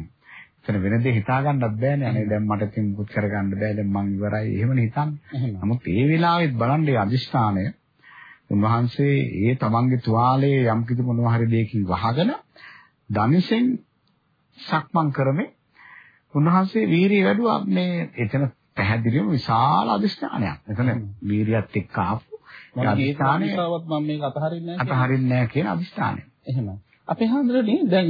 එතන වෙන දේ හිතා ගන්නත් බෑනේ. අනේ දැන් මට තින් මුකුත් කරගන්න බෑ. දැන් මං ඉවරයි. එහෙමනේ හිතන්නේ. නමුත් ඒ වෙලාවෙත් බලන්න ඒ අදිෂ්ඨානය උන්වහන්සේ ඒ තමන්ගේ තුවාලයේ යම් කිසි මොනවා හරි දෙයකින් වහගෙන ධනිසෙන් සක්මන් කරමේ උන්වහන්සේ වීරිය වැඩුවා මේ එතන පැහැදිලිවම විශාල අදිස්ථානයක්. එතන වීරියත් එක්ක ආපු අදිස්ථානයවත් මම මේක අතහරින්නේ නැහැ. අතහරින්නේ නැහැ කියන අදිස්ථානය. එහෙම. අපේ හාමුදුරනේ දැන්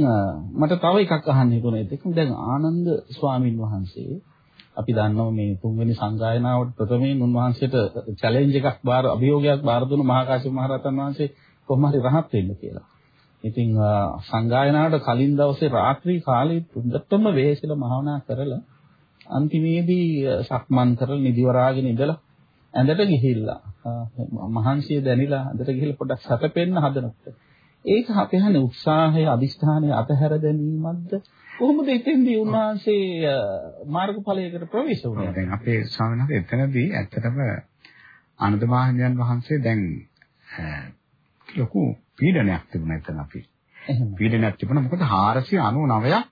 මට තව එකක් අහන්න හිතුණා ඒක. දැන් ආනන්ද ස්වාමින් වහන්සේ අපි දන්නවා මේ තුන්වෙනි සංගායනාවට ප්‍රථමයෙන් උන්වහන්සේට චැලෙන්ජ් එකක් බාර අභියෝගයක් බාර දුන්න මහා කාශ්‍යප මහ රහතන් වහන්සේ කොහොම හරි රහත් වෙන්න කියලා. ඉතින් සංගායනාවට කලින් දවසේ රාත්‍රී කාලේ තුන්දටම වෙහෙසලා භාවනා කරලා අන්තිමේදී සක්මන් කරලා නිදිවරාගෙන ඉඳලා ඇඳට ගිහිල්ලා මහන්සිය දැනිලා ඇඳට ගිහිල්ලා පොඩ්ඩක් සැතපෙන්න හදනකොට ඒක අපේ හන උත්සාහය අදිෂ්ඨානය අතහැර දැමීමක්ද කොහොමද එතෙන්දී උන්වහන්සේ මාර්ගඵලයකට ප්‍රවේශ වුණේ? දැන් අපේ වහන්සේ එතනදී ඇත්තටම ආනන්ද මහණන් වහන්සේ දැන් ලොකු පීඩනයක් තිබුණා එතන අපි. පීඩනයක් තිබුණා මොකද 499ක්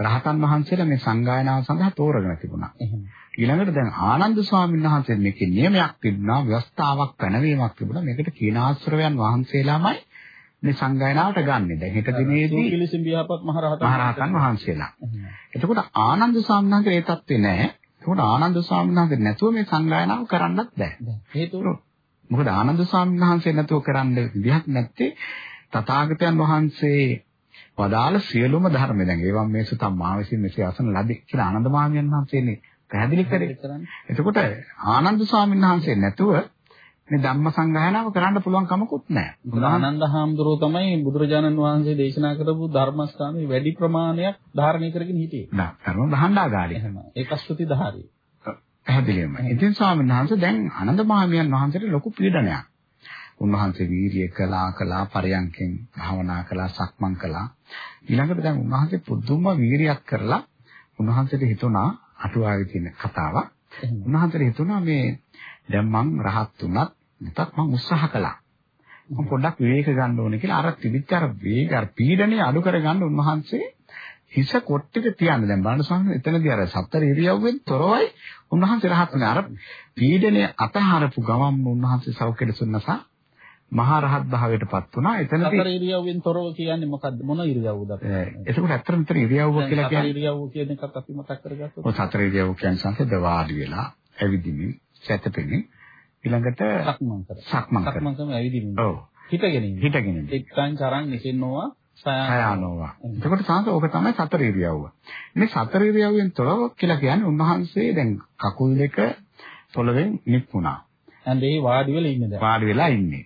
රහතන් වහන්සේලා මේ සංගායනාව සඳහා තෝරගෙන තිබුණා. ඊළඟට දැන් ආනන්ද ස්වාමීන් වහන්සේ මේකේ නියමයක් තිබුණා, ව්‍යවස්ථාවක් පැනවීමක් තිබුණා. මේකට කීනාශ්‍රවයන් වහන්සේලාමයි මේ සංගායනාවට ගන්නෙ. දැන් හෙට දිනේදී සුකිලිසින් බියාපත් මහරහතන් වහන්සේලා. එතකොට ආනන්ද ස්වාමීන් ඒ தත්ත්වේ නැහැ. එතකොට ආනන්ද ස්වාමීන් නැතුව මේ සංගායනාව කරන්නත් බෑ. හේතුව මොකද ආනන්ද වහන්සේ නැතුව කරන්න විදිහක් නැත්තේ තථාගතයන් වහන්සේ වදාළ සියලුම ධර්ම දැන් ඒවම් මේ සුතම් මා විසින් මෙසේ අසන ලදී කියලා ආනන්ද මහණන් වහන්සේනේ පැහැදිලි කරේ. එතකොට ආනන්ද ස්වාමීන් වහන්සේ නැතුව මේ ධම්ම සංගායනාව කරන්න පුළුවන් කමකුත් නැහැ. ආනන්ද හාමුදුරුවෝ තමයි බුදුරජාණන් වහන්සේ දේශනා කරපු ධර්මස්ථානයේ වැඩි ප්‍රමාණයක් ධාරණය කරගෙන හිටියේ. නෑ, ධර්ම භාණ්ඩාගාරය. එහෙම. ඒකස්තුති ධාරී. පැහැදිලිවම. ඉතින් ස්වාමීන් වහන්සේ දැන් ආනන්ද මහමියන් වහන්සේට ලොකු පීඩනයක්. උන්වහන්සේ වීර්ය කළා කළා පරයන්කෙන් භාවනා කළා සක්මන් කළා. ඊළඟට දැන් උන්වහන්සේ පුදුම වීරියක් කරලා උන්වහන්සේට හිතුණා අටුවාවේ තියෙන කතාවක්. උන්වහන්සේට හිතුණා මේ දැන් මං රහත් වුණත් නැතත් මං උත්සාහ කළා. මම පොඩ්ඩක් විවේක ගන්න ඕනේ කියලා අර තිබිච්ච අර වේග අර පීඩනය අඩු කරගන්න උන්වහන්සේ හිස කොට්ටෙට තියන්න දැන් බලන්න ස්වාමීන් එතනදී අර සතර ඉරියව්වෙන් තොරවයි උන්වහන්සේ රහත් වෙන අර පීඩනය අතහරපු ගමන් උන්වහන්සේ සෞඛ්‍යෙට සුන්නසා මහා රහත් භාවයටපත් වුණා. එතනදී සතර ඉරියව්වෙන් තොරව කියන්නේ මොකද්ද? මොන ඉරියව්වද? එතකොට ඇත්තටම මෙතන ඉරියව්ව කියලා සතර කියන්නේ ඉරියව්ව කියන එකත් අපි මතක් කරගත්තොත් ඔය සතර ඉරියව්ව කියන්නේ සංකේත වාඩි වෙලා ඇවිදිමින් සැතපෙමින් ඊළඟට සක්මන් කර. සක්මන් කර. සක්මන් කරන ඇවිදින්න. ඔව්. හිටගෙන ඉන්න. හිටගෙන ඉන්න. එක්කන් චරන් නිසින්නෝවා සයානෝවා. එතකොට සංස ඕක තමයි සතර ඉරියව්ව. මේ සතර ඉරියව්වෙන් තොරව කියලා කියන්නේ උන්වහන්සේ දැන් කකුල් දෙක පොළවෙන් නිප්පුණා. ඇඳේ වාඩි වෙලා ඉන්න දැන්. වාඩි වෙලා ඉන්නේ.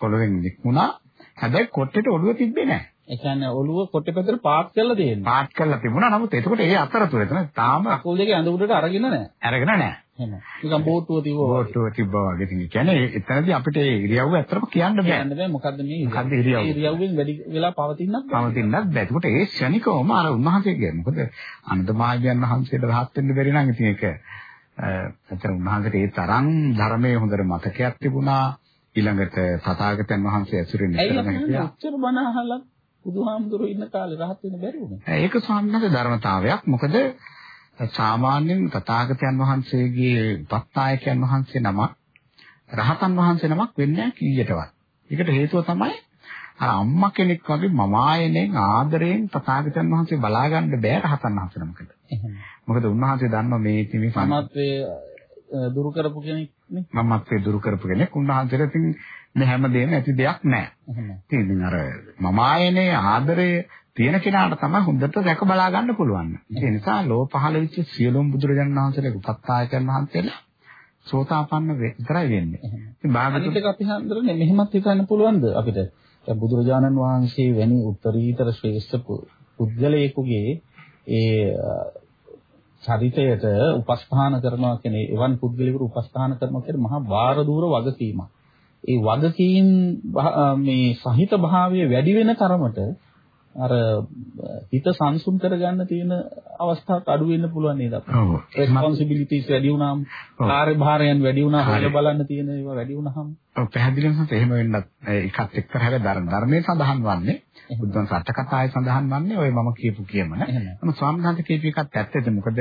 පොළවෙන් නිප්පුණා. හැබැයි කොට්ටේට ඔළුව තිබ්බේ නැහැ. ඒ කියන්නේ ඔළුව කොටේ පැත්තට පාත් කරලා තියෙනවා. පාත් කරලා තිබුණා. නමුත් එතකොට ඒ අතරතුර එතන තාම කකුල් දෙක ඇඳ උඩට අරගෙන නැහැ. අරගෙන නැහැ. එහෙම. නිකන් බෝට්ටුව තිබුවා. වගේ. බෝට්ටුව තිබ්බා වගේ. ඉතින් කියන්නේ එතනදී අපිට ඒ ඉරියව්ව ඇත්තටම කියන්න බෑ. කියන්න බෑ මොකද්ද මේ මොකද්ද ඉරියව්ව? ඉරියව්වෙන් වැඩි වෙලා පවතිනක් බෑ. පවතින්නත් බෑ. ඒකට ඒ ක්ෂණිකවම අර උන්වහන්සේ කියන්නේ. මොකද අනන්ත මහජයන් වහන්සේට රහත් වෙන්න බැරි නම් ඉතින් ඒක අතර උන්වහන්සේට ඒ තරම් ධර්මයේ හොඳට මතකයක් තිබුණා. ඊළඟට තථාගතයන් වහන්සේ ඇසුරෙන් ඇයි නිතරම අපේ හිටියා. උච්චර බණ අහලා බුදුහාමුදුරුවෝ ඉන්න කාලේ රහත් වෙන්න බැරි වුණේ. ඒක වහන්සේ ධර්මතාවයක්. මොකද සාමාන්‍යයෙන් තථාගතයන් වහන්සේගේ උපස්ථායකයන් වහන්සේ නම රහතන් වහන්සේ නමක් වෙන්නේ කීයටවත්. ඒකට හේතුව තමයි අර අම්මා කෙනෙක් වගේ මම ආයෙනෙන් ආදරයෙන් තථාගතයන් වහන්සේ බලා ගන්න බෑ රහතන් වහන්සේ නමකට. මොකද උන්වහන්සේ දන්නවා මේ තිමේ සමත්වේ දුරු කරපු කෙනෙක් නේ. මමත්වේ දුරු කරපු කෙනෙක්. උන්වහන්සේට ඉතින් මේ හැමදේම ඇති දෙයක්. එහෙම. ඉතින් අර මම ආයෙනේ ආදරය තියෙන කෙනාට තමයි හොඳට දැක බලා ගන්න පුළුවන්. ඒ නිසා ලෝ පහළ වෙච්ච සියලුම බුදුරජාණන් වහන්සේලා උපත්තායකයන් වහන්සේලා සෝතාපන්න විතරයි වෙන්නේ. ඉතින් භාගතුන් එක අපි හන්දරනේ මෙහෙමත් හිතන්න පුළුවන්ද අපිට? දැන් බුදුරජාණන් වහන්සේ වැනි උත්තරීතර ශ්‍රේෂ්ඨ පුද්ගලයෙකුගේ ඒ චරිතයට උපස්ථාන කරනවා කියන්නේ එවන් පුද්ගලයෙකුට උපස්ථාන කරනවා කියන්නේ මහා බාර දූර වගකීමක්. ඒ වගකීම් මේ සහිත භාවය වැඩි වෙන තරමට අර හිත සංසුන් කරගන්න තියෙන අවස්ථාවක් අඩු වෙන්න පුළුවන් නේද අපිට? ඔව්. responsibilities වැඩි වුණාම. කාර්යභාරයන් වැඩි වුණා හරි. හොයලා බලන්න තියෙන ඒවා වැඩි වුණාම ඔව් පැහැදිලිවම එහෙම වෙන්නත් ඒ එකත් එක්ක හැබැයි ධර්ම ධර්මයේ සඳහන් වන්නේ බුද්ධන් සත්‍යකතාවේ සඳහන් වන්නේ ඔය මම කියපු කියමන. එහෙමයි. නම ස්වාමීන් කියපු එකත් ඇත්තද මොකද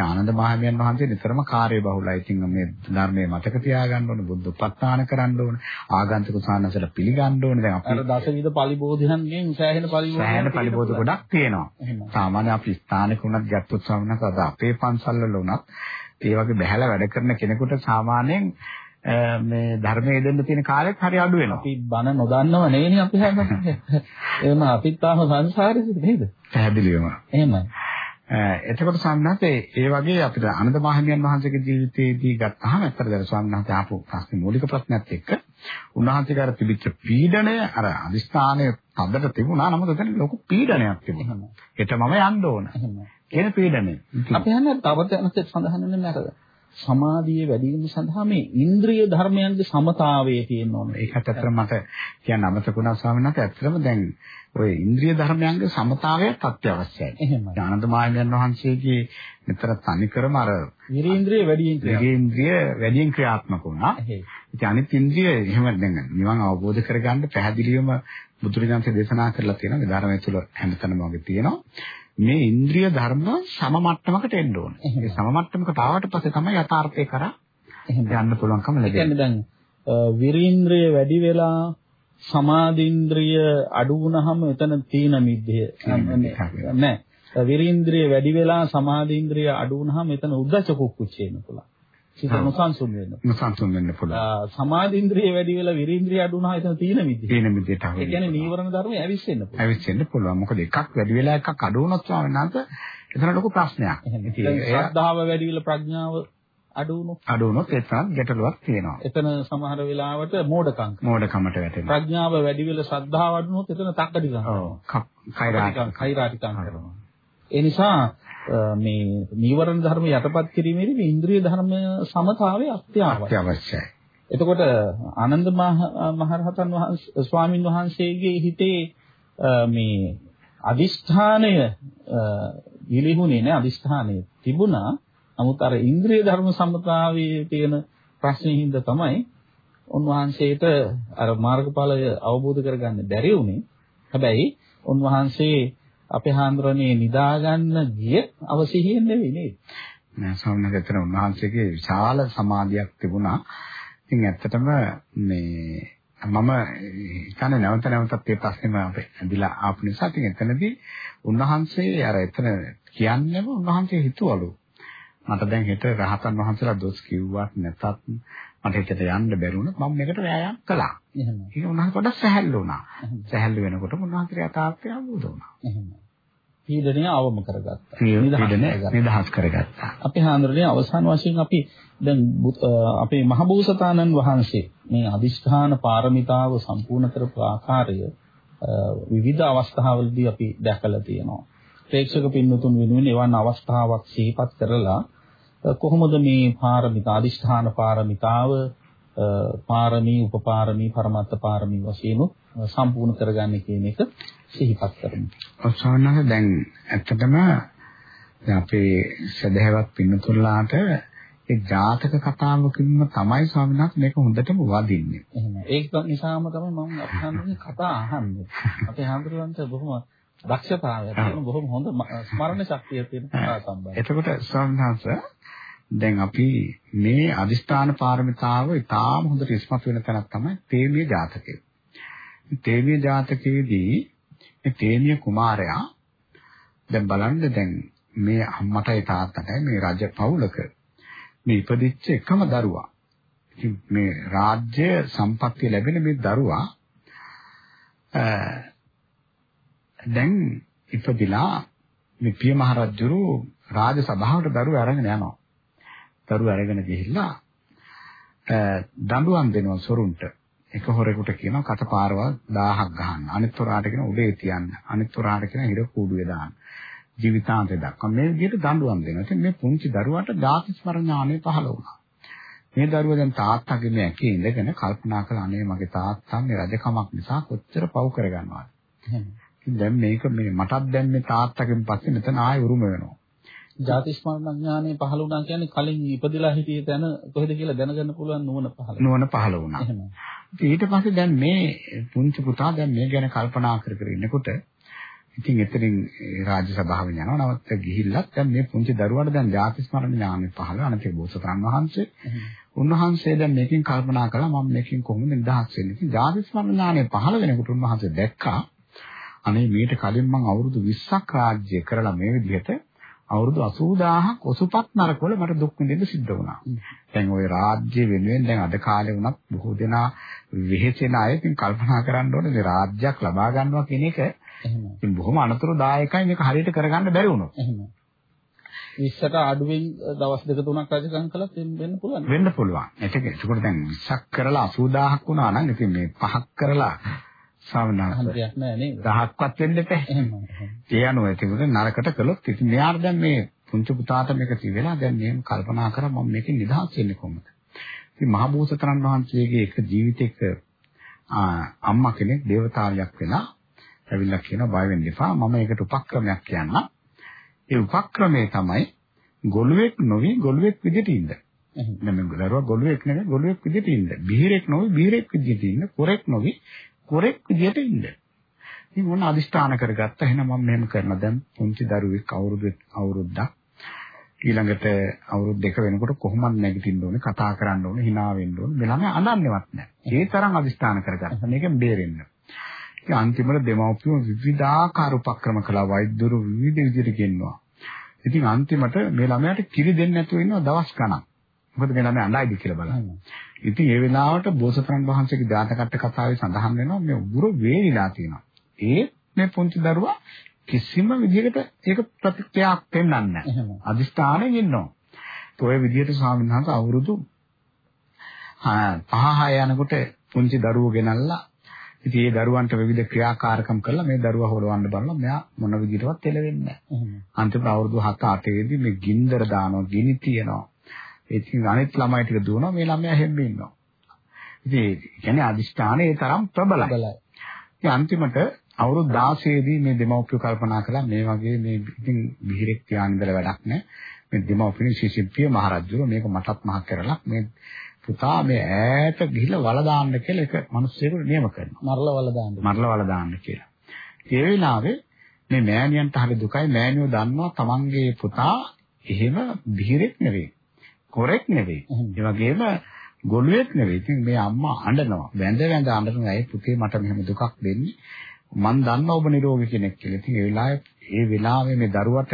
ආනන්ද මහාමියන් වහන්සේ නිතරම කාර්ය බහුලයි. ඉතින් මේ ධර්මයේ මතක තියාගන්න ඕන, බුද්ධ උපස්ථාන කරන්න ඕන, ආගන්තුක සානසල පිළිගන්න ඕන. දැන් අර අපි දසවිධ පරිබෝධයන්ගෙන් සෑහෙන පරිබෝධයන් සෑහෙන පරිබෝධ ගොඩක් තියෙනවා. සාමාන්‍ය අපි ස්ථානික වුණත් ගත්තොත් ස්වාමීන් වහන්සේ අද අපේ පන්සල් වල වුණත් ඒ වගේ බහැලා වැඩ කරන කෙනෙකුට සාමාන්‍යයෙන් මේ ධර්මයේ දෙන්න තියෙන කාලෙත් හරි අඩු වෙනවා. අපි බන නොදන්නව නෙවෙයි අපි හැම එහෙම අපිත් තාම සංසාරේ නේද පැහැදිලිවම. එහෙමයි එතකොට සම්මතේ ඒ වගේ අපිට ආනන්ද මහණියන් වහන්සේගේ ජීවිතයේදී ගත්තාම ඇත්තට දැන් වහන්සේ ආපු ප්‍රශ්නේ මූලික ප්‍රශ්නයත් එක්ක උන්වහන්සේට අර තිබිච්ච පීඩනය අර අදිස්ථානයේ තදට තිබුණා නමුත් එතන ලොකු පීඩනයක් තිබුණා. හෙට මම යන්න ඕන. එහෙමයි කියන පීඩනය. අපි හන්නේ තව තැනක සඳහන් වෙන්නේ අර සමාධියේ වැඩි වීම සඳහා මේ ඉන්ද්‍රිය ධර්මයන්ගේ සමතාවයේ තියෙන්න ඕනේ ඒකත් ඇත්තට මට කියන්න අමතක වුණා ස්වාමීන් වහන්සේ ඇත්තටම දැන් ওই ඉන්ද්‍රිය ධර්මයන්ගේ සමතාවයත් අත්‍යවශ්‍යයි. එහෙමයි ආනන්ද මහණියන් වහන්සේගේ නිතර තනිකරම අර විරේන්ද්‍රිය වැඩියෙන් ඉන්ද්‍රිය වැඩියෙන් ක්‍රියාත්මක වුණා. ඉතින් අනිත් ඉන්ද්‍රිය එහෙම දැන් නිවන් අවබෝධ කරගන්න පැහැදිලිවම බුදුරජාණන්සේ දේශනා කරලා තියෙනවා. ධර්මයේ තුල හැමතැනම වගේ තියෙනවා. මේ ඉන්ද්‍රිය ධර්ම සම මට්ටමකට එන්න ඕනේ. ඒ සම මට්ටමකට ආවට පස්සේ තමයි යථාර්ථය කරා එහෙම යන්න පුළුවන්කම ලැබෙන්නේ. කියන්නේ දැන් විරීන්ද්‍රය වැඩි වෙලා සමාධින්ද්‍රිය අඩු වුණාම එතන තීන මිද්දය. නෑ විරීන්ද්‍රය වැඩි වෙලා සමාධින්ද්‍රිය අඩු වුණාම එතන උද්දච්ච කුක්කුච්ච වෙන්න පුළුවන් සිත. නොසන්සුන් වෙන්න මුසන්තුන් වෙන්න පුළුවන්. ආ, සමාධින්ද්‍රිය වැඩි වෙලා විරීන්ද්‍රය අඩු වුණාම එතන තීන මිද්දය තීන මිද්දේට අහු ඒ කියන්නේ නීවරණ ධර්ම ඇවිස්සෙන්න පුළුවන් ඇවිස්සෙන්න පුළුවන්. මොකද එකක් වැඩි වෙලා එකක් අඩු වුණොත් ස්වාමීන් වහන්සේ එතන ලොකු ප්‍රශ්නයක්. ශ්‍රද්ධාව වැඩි වෙලා ප්‍රඥාව අඩු වුණොත් අඩු වුණොත් එතන ගැටලුවක් තියෙනවා. එතන සමහර වෙලාවට මෝඩකම් මෝඩකමට වැටෙනවා. ප්‍රඥාව වැඩි වෙලා ශ්‍රද්ධාව අඩු වුණොත් එතන තක්කඩිකම් ඔව්. කෛරාටිකම් කෛරාටිකම් කරනවා. ඒ නිසා මේ නීවරණ ධර්ම යටපත් කිරීමේදී මේ ඉන්ද්‍රිය ධර්ම සමතාවය අත්‍යවශ්‍යයි. අත්‍යවශ්‍යයි. එතකොට ආනන්ද මහරහතන් වහන්සේ ස්වාමින් වහන්සේගේ හිතේ මේ අදිෂ්ඨානය විලිහුනේ නෑ අදිෂ්ඨානය තිබුණා. නමුත් අර ඉන්ද්‍රිය ධර්ම සම්මතාවයේ තියෙන ප්‍රශ්නේ හින්දා තමයි උන්වහන්සේට අර මාර්ගඵලය අවබෝධ කරගන්න බැරි වුණේ. හැබැයි උන්වහන්සේ අපේ හාමුදුරනේ නිදාගන්න ගිය අවසිහියෙන් නෙවෙයි නේද? නෑ ස්වාමීන් වහන්සේ උන්වහන්සේගේ විශාල සමාධියක් තිබුණා. ඉතින් ඇත්තටම මේ මම හිතන්නේ නැවත නැවතත් මේ ප්‍රශ්නේම අපේ ඇඳිලා ආපු නිසා ඉතින් එතනදී උන්වහන්සේ අර එතන කියන්නේම උන්වහන්සේ හිතුවලු මට දැන් හෙට රහතන් වහන්සේලා දොස් කිව්වත් නැතත් මට හෙට යන්න බැරි වුණා මම මේකට වෑයම් කළා. එහෙම. ඒක උන්වහන්සේ පොඩ්ඩක් සැහැල්ලු වුණා. සැහැල්ලු වෙනකොට උන්වහන්සේ යථාර්ථය අවබෝධ වුණා. එහෙම. පීඩනය අවම කරගත්තා. පීඩනය නිදහස් කරගත්තා. අපි හාමුදුරනේ අවසාන වශයෙන් අපි දැන් අපේ මහබෝසතාණන් වහන්සේ මේ අදිෂ්ඨාන පාරමිතාව සම්පූර්ණ කරපු ආකාරය විවිධ අවස්ථාවලදී අපි දැකලා තියෙනවා. ප්‍රේක්ෂක පින්නතුන් වෙනුවෙන් එවන් අවස්ථාවක් සිහිපත් කරලා කොහොමද මේ පාරමිතා අදිෂ්ඨාන පාරමිතාව පාරමී උපපාරමී පරමත්ත පාරමී වශයෙන් සම්පූර්ණ කරගන්නේ කියන එක සිහිපත් කරමු. ඔස්සවන්නක දැන් ඇත්තටම අපේ සදහැවත් පින්නතුල්ලාට ඒ ජාතක කතාවකින්ම තමයි ස්වාමීන් වහන්සේ මේක හොඳටම වදින්නේ. එහෙම. ඒක නිසාම තමයි මම අපහන්ගේ කතා අහන්නේ. අපේ හාමුදුරුවන්ට බොහොම දක්ෂතාවයක් තියෙන බොහොම හොඳ ස්මරණ ශක්තිය තියෙන කතා සම්බන්ධයි. එතකොට ස්වාමීන් වහන්සේ දැන් අපි මේ අදිෂ්ඨාන පාරමිතාව ඉතාම හොඳට ඉස්මතු වෙන තැනක් තමයි තේමිය ජාතකය. තේමිය ජාතකයේදී මේ තේමිය කුමාරයා දැන් බලන්න දැන් මේ අම්මටයි තාත්තටයි මේ රජ පවුලක මේ ඉපදිච්ච එකම දරුවා. ඉතින් මේ රාජ්‍ය සම්පත්තිය ලැබෙන මේ දරුවා දැන් ඉපදිලා මේ පිය මහරජුරු රාජ සභාවට දරුවා අරගෙන යනවා. දරුවා අරගෙන ගිහිල්ලා දඬුවම් දෙනවා සොරුන්ට. එක හොරෙකුට කියනවා කටපාරවල් 1000ක් ගහන්න. අනිත් හොරාට කියනවා උඩේ තියන්න. අනිත් හොරාට කියනවා හිර කූඩුවේ දාන්න. ජීවිතාන්තය දක්වා මේ විදිහට දඬුවම් දෙනවා. ඉතින් මේ පුංචි දරුවාට ජාති ස්මරණාණය පහළ වුණා. මේ දරුවා දැන් තාත්තාගේ මේ ඇකේ ඉඳගෙන කල්පනා කළා අනේ මගේ තාත්තා මේ රජකමක් නිසා කොච්චර පව් කරගන්නවද. දැන් මේක මේ මටත් දැන් මේ තාත්තගෙන් පස්සේ මෙතන ආයෙ උරුම වෙනවා. ජාති ස්මරණ ඥානෙ පහළ වුණා කියන්නේ කලින් ඉපදිලා හිටියේ තැන කොහෙද කියලා දැනගන්න පුළුවන් නුවණ පහළ. නුවණ පහළ වුණා. ඊට පස්සේ දැන් මේ පුංචි පුතා දැන් මේ ගැන කල්පනා කර කර ඉන්නකොට ඉතින් එතනින් රාජ්‍ය සභාවෙන් යනවා. නමුත් ගිහිල්ලත් දැන් මේ පුංචි දරුවාට දැන් ජාති ස්මරණ ඥානෙ පහළ අනතේ බෝසතාණන් වහන්සේ. උන්වහන්සේ දැන් මේකෙන් කල්පනා කළා මම මේකෙන් කොහොමද නිදහස් වෙන්නේ. ඉතින් ජාති ස්මරණ ඥානෙ පහළ වෙනකොට උන්වහන්සේ දැක්කා අනේ මීට කලින් මම අවුරුදු 20ක් රාජ්‍ය කරලා මේ විදිහට අවුරුදු 80000ක් ඔසුපත් නරකවල මට දුක් විඳින්න සිද්ධ වුණා. දැන් ওই රාජ්‍ය වෙනුවෙන් දැන් අද කාලේ වුණත් බොහෝ දෙනා වෙහෙසෙන අය ඉතින් කල්පනා කරන්න ඕනේ මේ රාජ්‍යයක් ලබා ගන්නවා කියන එක. ඉතින් බොහොම අනතුරුදායකයි මේක හරියට කරගන්න බැරි වුණොත්. එහෙම. 20ට අඩුවෙන් දවස් දෙක තුනක් රජකම් කළත් වෙන්න පුළුවන්. වෙන්න පුළුවන්. ඒක ඒකට දැන් 20ක් කරලා 80000ක් වුණා නම් ඉතින් මේ පහක් කරලා සාවනාස. හරියක් නෑ නේද? 10ක්වත් වෙන්න එපා. එහෙම. ඒ අනුව ඒක නරකට කළොත් ඉතින් මෙයාට දැන් මේ පුංචි පුතාට මේක තිබෙලා දැන් මෙහෙම කල්පනා කරා මම මේකෙන් නිදහස් වෙන්නේ කොහොමද? ඉතින් මහබෝසතරන් වහන්සේගේ එක ජීවිතයක අම්මා කෙනෙක් දේවතාවියක් වෙලා ඇවිල්ලා කියනවා බය වෙන්න එපා මම ඒකට උපක්‍රමයක් කියන්නම්. ඒ උපක්‍රමය තමයි ගොළුෙක් නොවි ගොළුෙක් විදිහට ඉන්න. එහෙනම් මම දරුවා ගොළුෙක් නෙවෙයි ගොළුෙක් විදිහට ඉන්න. බිහිරෙක් නොවි බිහිරෙක් විදිහට ඉන්න. කොරෙක් නොවි කොරෙක් විදිහට ඉන්න. ඉතින් මොන අදිෂ්ඨාන කරගත්තා එහෙනම් මම මෙහෙම කරනවා දැන් පුංචි දරුවෙක් අවුරුදු අවුරුද්දක් ඊළඟට අවුරුදු දෙක වෙනකොට කොහොමද නැගිටින්න ඕනේ කතා කරන්න ඕනේ hina වෙන්න ඕනේ මේ ළමයා අඳන්නේවත් නැහැ. ඒ තරම් අදිෂ්ඨාන කරගත්තා. මේකෙන් බේරෙන්න. ඉතින් අන්තිමට දෙමව්පියෝ විවිධාකාර උපක්‍රම කළා වෛද්‍යවරු විවිධ විදිහට ගෙන්නවා. ඉතින් අන්තිමට මේ ළමයාට කිරි දෙන්නේ නැතුව ඉන්නවා දවස් ගණන්. මොකද මේ ළමයා අඬයිද කියලා බලන්න. ඉතින් ඒ වෙලාවට බෝසතරන් වහන්සේගේ ජාතකට්ට කතාවේ සඳහන් වෙනවා මේ උගුර වේලිලා තියෙනවා. ඒ මේ පුංචි දරුවා කිසිම විදිහකට ඒක ප්‍රතික්‍රියාවක් පෙන්වන්නේ නැහැ. අදිස්ථානෙන් ඉන්නවා. ඔය විදිහට ස්වාමීන් වහන්සේ අවුරුදු පහ හය යනකොට පුංචි දරුවෝ ගෙනල්ලා ඉතින් ඒ දරුවන්ට විවිධ ක්‍රියාකාරකම් කරලා මේ දරුවා හොලවන්න බලලා මෙයා මොන විදිහටවත් එළවෙන්නේ නැහැ. අන්තිමට අවුරුදු 7 8 දී මේ ගින්දර දානවා, ගිනි තියනවා. ඉතින් අනිත් ළමයි ටික දුවනවා මේ ළමයා හැම්බේ ඉන්නවා. ඉතින් ඒ කියන්නේ අදිෂ්ඨානය ඒ තරම් ප්‍රබලයි. ඉතින් අන්තිමට අවුරුදු 16 දී මේ දෙමව්පියෝ කල්පනා කළා මේ වගේ මේ ඉතින් විහිරෙක් තියාගෙන ඉඳලා වැඩක් නැහැ. මේ දෙමව්පියන් ශිෂ්‍යපිය මහරජුර මේක මටත් මහ කරලා මේ පුතා මේ ඈත ගිහිල්ලා වල දාන්න කියලා එක මිනිස්සුයෙකුට නියම කරනවා. මරලා වල දාන්න. මරලා වල දාන්න කියලා. ඒ වෙලාවේ මේ මෑණියන්ට හරි දුකයි මෑණියෝ දන්නවා තමන්ගේ පුතා එහෙම බිහිරෙක් නෙවෙයි. කොරෙක් නෙවෙයි. ඒ වගේම ගොළුෙක් නෙවෙයි. ඉතින් මේ අම්මා අඬනවා. වැඳ වැඳ අඬනවා. ඒ පුතේ මට මෙහෙම දුකක් දෙන්නේ. මන් දන්නවා ඔබ නිරෝගී කෙනෙක් කියලා. ඉතින් ඒ වෙලාවේ ඒ වෙලාවේ මේ දරුවට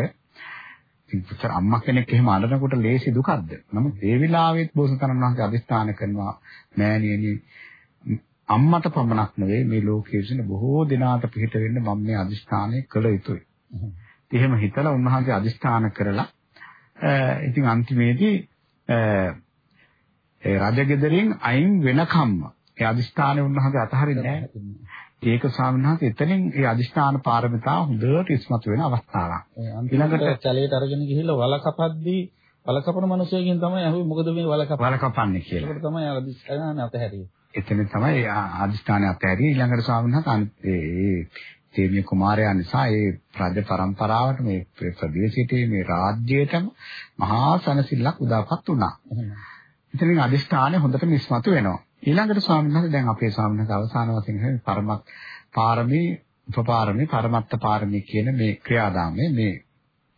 ඉතින් අම්මා කෙනෙක් එහෙම අඬනකොට ලේසි දුකක්ද? නමුත් ඒ වෙලාවෙත් බෝසතාණන් වහන්සේ අදිස්ථාන කරනවා මෑණියනි අම්මට පමණක් නෙවෙයි මේ ලෝකයේ ඉන්න බොහෝ දෙනාට පිහිට වෙන්න මම මේ අදිස්ථානය කළ යුතුයි. එහෙම හිතලා උන්වහන්සේ අදිස්ථාන කරලා ඉතින් අන්තිමේදී රජගෙදරින් අයින් වෙනකම්ම ඒ අදිස්ථානය උන්වහන්සේ අතහරින්නේ නැහැ. ඒක ස්වාමීන් වහන්සේ එතනින් ඒ අදිෂ්ඨාන පාරමිතාව හොඳට ඉස්මතු වෙන අවස්ථාවක්. ඊළඟට චලයට අරගෙන ගිහිල්ලා වල කපද්දී වල කපන මිනිසෙකින් තමයි අහුවේ මොකද මේ වල කපන්නේ? කියලා. ඒකට තමයි අදිෂ්ඨාන අතහැරියේ. එතන තමයි අදිෂ්ඨානය අතහැරියේ ඊළඟට ස්වාමීන් වහන්සේ තේමිය කුමාරයා නිසා ඒ රාජ්‍ය පරම්පරාවට මේ ප්‍රදේශයේ මේ රාජ්‍යයටම මහා සනසිල්ලක් උදාපත් වුණා. ඉතින් අදිෂ්ඨානය හොඳට මිස්මතු වෙනවා. ඊළඟට ස්වාමීන් වහන්සේ දැන් අපේ ස්වාමීන් වහන්සේ අවසාන වශයෙන් කියන්නේ පරමත් පාරමී උපපාරමී පරමත්ත පාරමී කියන මේ ක්‍රියාදාමයේ මේ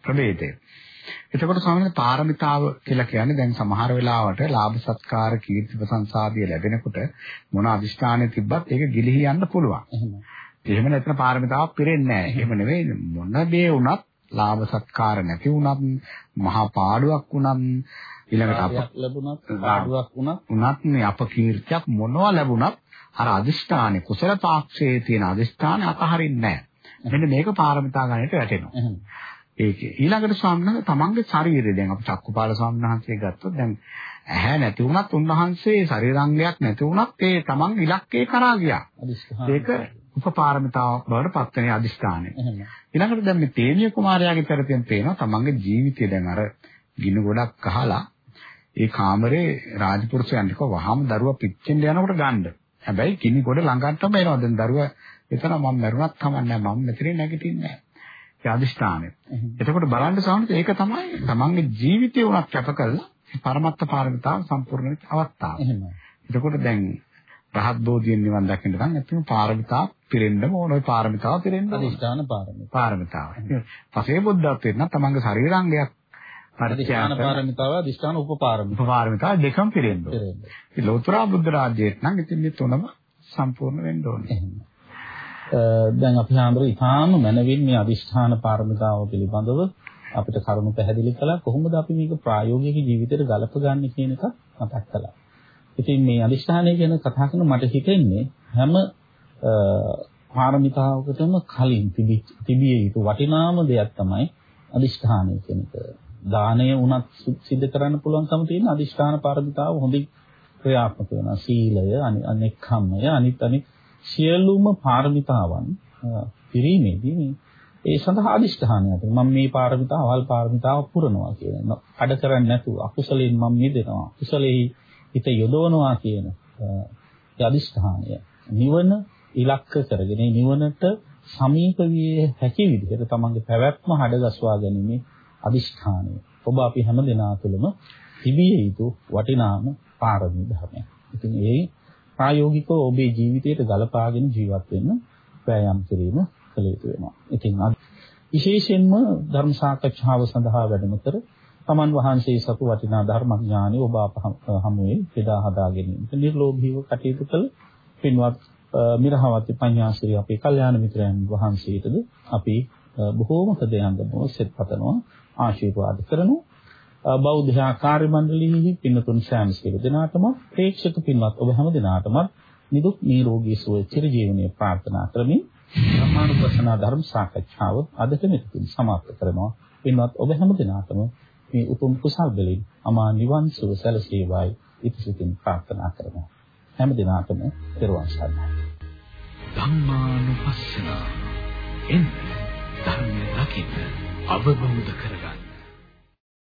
ප්‍රභේදය. එතකොට ස්වාමීන් වහන්සේ පාරමිතාව කියලා කියන්නේ දැන් සමහර වෙලාවට ලාභ සත්කාර කීර්ති ප්‍රශංසාදිය ලැබෙනකොට මොන අදිෂ්ඨානෙ තිබ්බත් ඒක ගිලිහි යන්න පුළුවන්. එහෙම නැත්නම් පාරමිතාවක් පිරෙන්නේ නැහැ. එහෙම නෙවෙයි මොන දේ වුණත් ලාභ සත්කාර නැති වුණත් මහා පාඩුවක් වුණත් ඊළඟට අප ලැබුණත් පාඩුවක් වුණත් උනත් මේ අපකීර්තියක් මොනවා ලැබුණත් අර අදිෂ්ඨානේ කුසල පාක්ෂයේ තියෙන අදිෂ්ඨානේ අතහරින්නේ නැහැ. මෙන්න මේක පාරමිතා ගණයට වැටෙනවා. ඒකේ ඊළඟට ස්වාමීන් තමන්ගේ ශරීරය දැන් අපි චක්කුපාල ස්වාමීන් වහන්සේ ගත්තොත් දැන් ඇහැ නැති වුණත් උන්වහන්සේ ශරීරාංගයක් නැති වුණත් ඒ තමන් ඉලක්කේ කරා ගියා. ඒක උපපාරමිතාව බවට පත්වෙන අදිෂ්ඨානය. ඊළඟට දැන් මේ තේමිය කුමාරයාගේ පැරතෙන් පේනවා තමන්ගේ ජීවිතය දැන් අර ගිනි ගොඩක් අහලා ඒ කාමරේ රාජපුරුෂයන්ට කව වහාම දරුවා පිච්චෙන්න යනකොට ගන්න. හැබැයි කිනි කොට ළඟටම එනවා. දැන් දරුවා එතන මම මරුණත් කමන්නේ මම මෙතන නැගිටින්නේ නැහැ. ඒ අදිෂ්ඨානය. එතකොට බලන්න සාහනත් ඒක තමයි තමන්ගේ ජීවිතය උනත් කැප කළා පරමත්ත පාරමිතාව සම්පූර්ණ වෙච්ච අවස්ථාව. එතකොට දැන් රහත් බෝධියෙන් නිවන් දකින්න නම් ඇත්තම පාරමිතා පිරෙන්නම ඕන ඔය පාරමිතාව පිරෙන්න අදිෂ්ඨාන පාරමිතාව. පාරමිතාව. පසේ බුද්ධත්වයට නම් තමන්ගේ ශරීරාංගයක් අදිෂ්ඨාන පාරමිතාව අදිෂ්ඨාන උපපාරමිතාව. උපපාරමිතාව දෙකම පිරෙන්න ඕනේ. ඉතින් ලෝතර බුද්ධ රාජ්‍යයට නම් ඉතින් මේ තුනම සම්පූර්ණ වෙන්න ඕනේ. දැන් අපි හාමුදුරු ඉතාම මනවින් මේ අදිෂ්ඨාන පාරමිතාව පිළිබඳව අපිට කරුණු පැහැදිලි කළා කොහොමද අපි මේක ප්‍රායෝගික ජීවිතයට ගලපගන්නේ කියන එක මතක් කළා. ඉතින් මේ අදිෂ්ඨානය ගැන කතා කරන මට හිතෙන්නේ හැම පාරමිතාවකටම කලින් තිබිය යුතු වටිනාම දෙයක් තමයි අදිෂ්ඨානය කියන එක. දානය වුණත් සිද්ධ කරන්න පුළුවන්කම තියෙන අදිෂ්ඨාන පාරමිතාව හොඳින් ක්‍රියාත්මක වෙනවා. සීලය, අනෙක්ඛම්මය, අනිත් අනිත් සියලුම පාරමිතාවන් පිරීමේදී මේ ඒ සඳහා අදිෂ්ඨානය අතර මම මේ පාරමිතාව අවල් පාරමිතාව පුරනවා කියන කඩ කරන්නේ නැතුව අකුසලයෙන් මම මිදෙනවා. කුසලෙහි හිත යොදවනවා කියන ඒ අදිෂ්ඨානය නිවන ඉලක්ක කරගෙන නිවනට සමීප විය හැකි විදිහට තමන්ගේ පැවැත්ම හඩගස්වා ගැනීම අදිෂ්ඨානය. ඔබ අපි හැම දෙනා තුළම තිබිය යුතු වටිනාම පාරමී ධර්මයක්. ඉතින් ඒ ප්‍රායෝගිකව ඔබේ ජීවිතයට ගලපාගෙන ජීවත් වෙන්න වෑයම් කිරීම කළ යුතු වෙනවා. ඉතින් විශේෂයෙන්ම ධර්ම සාකච්ඡාව සඳහා වැඩම කර තමන් වහන්සේ සතු වටිනා ධර්මඥානෙ ඔබ අප හමුවේ බෙදා හදා ගැනීමට නිර්ලෝභීව කටයුතු කළ පින්වත් මිරහවති පඤ්ඤාසිරි අපේ කල්යාණ මිත්‍රයන් වහන්සේටද අපි බොහෝම හදයන්ගම සෙත් පතනවා ආශිර්වාද කරනු. බෞද්ධ කාර්ය මණ්ඩලයේහි පින්නතුන් සෑම සියලු දෙනාටම ප්‍රේක්ෂක පින්වත් ඔබ හැම දෙනාටම නිදුක් නිරෝගී සුව චිරජීවනයේ ප්‍රාර්ථනා කරමින් ධර්මානුපස්සනා ධර්ම සාකච්ඡාව අදට මෙතකින් සමාප්ත කරනවා. පින්වත් ඔබ හැම දෙනාටම මේ උතුම් කුසල් වලින් අමා නිවන් සුව සැලසේවායි ඉතිසිතින් ප්‍රාර්ථනා කරමු. හැම දිනකටම පෙරවන් සරණයි. ධම්මානුපස්සන එන්න ධර්මය දකින්න අවබෝධ කරගන්න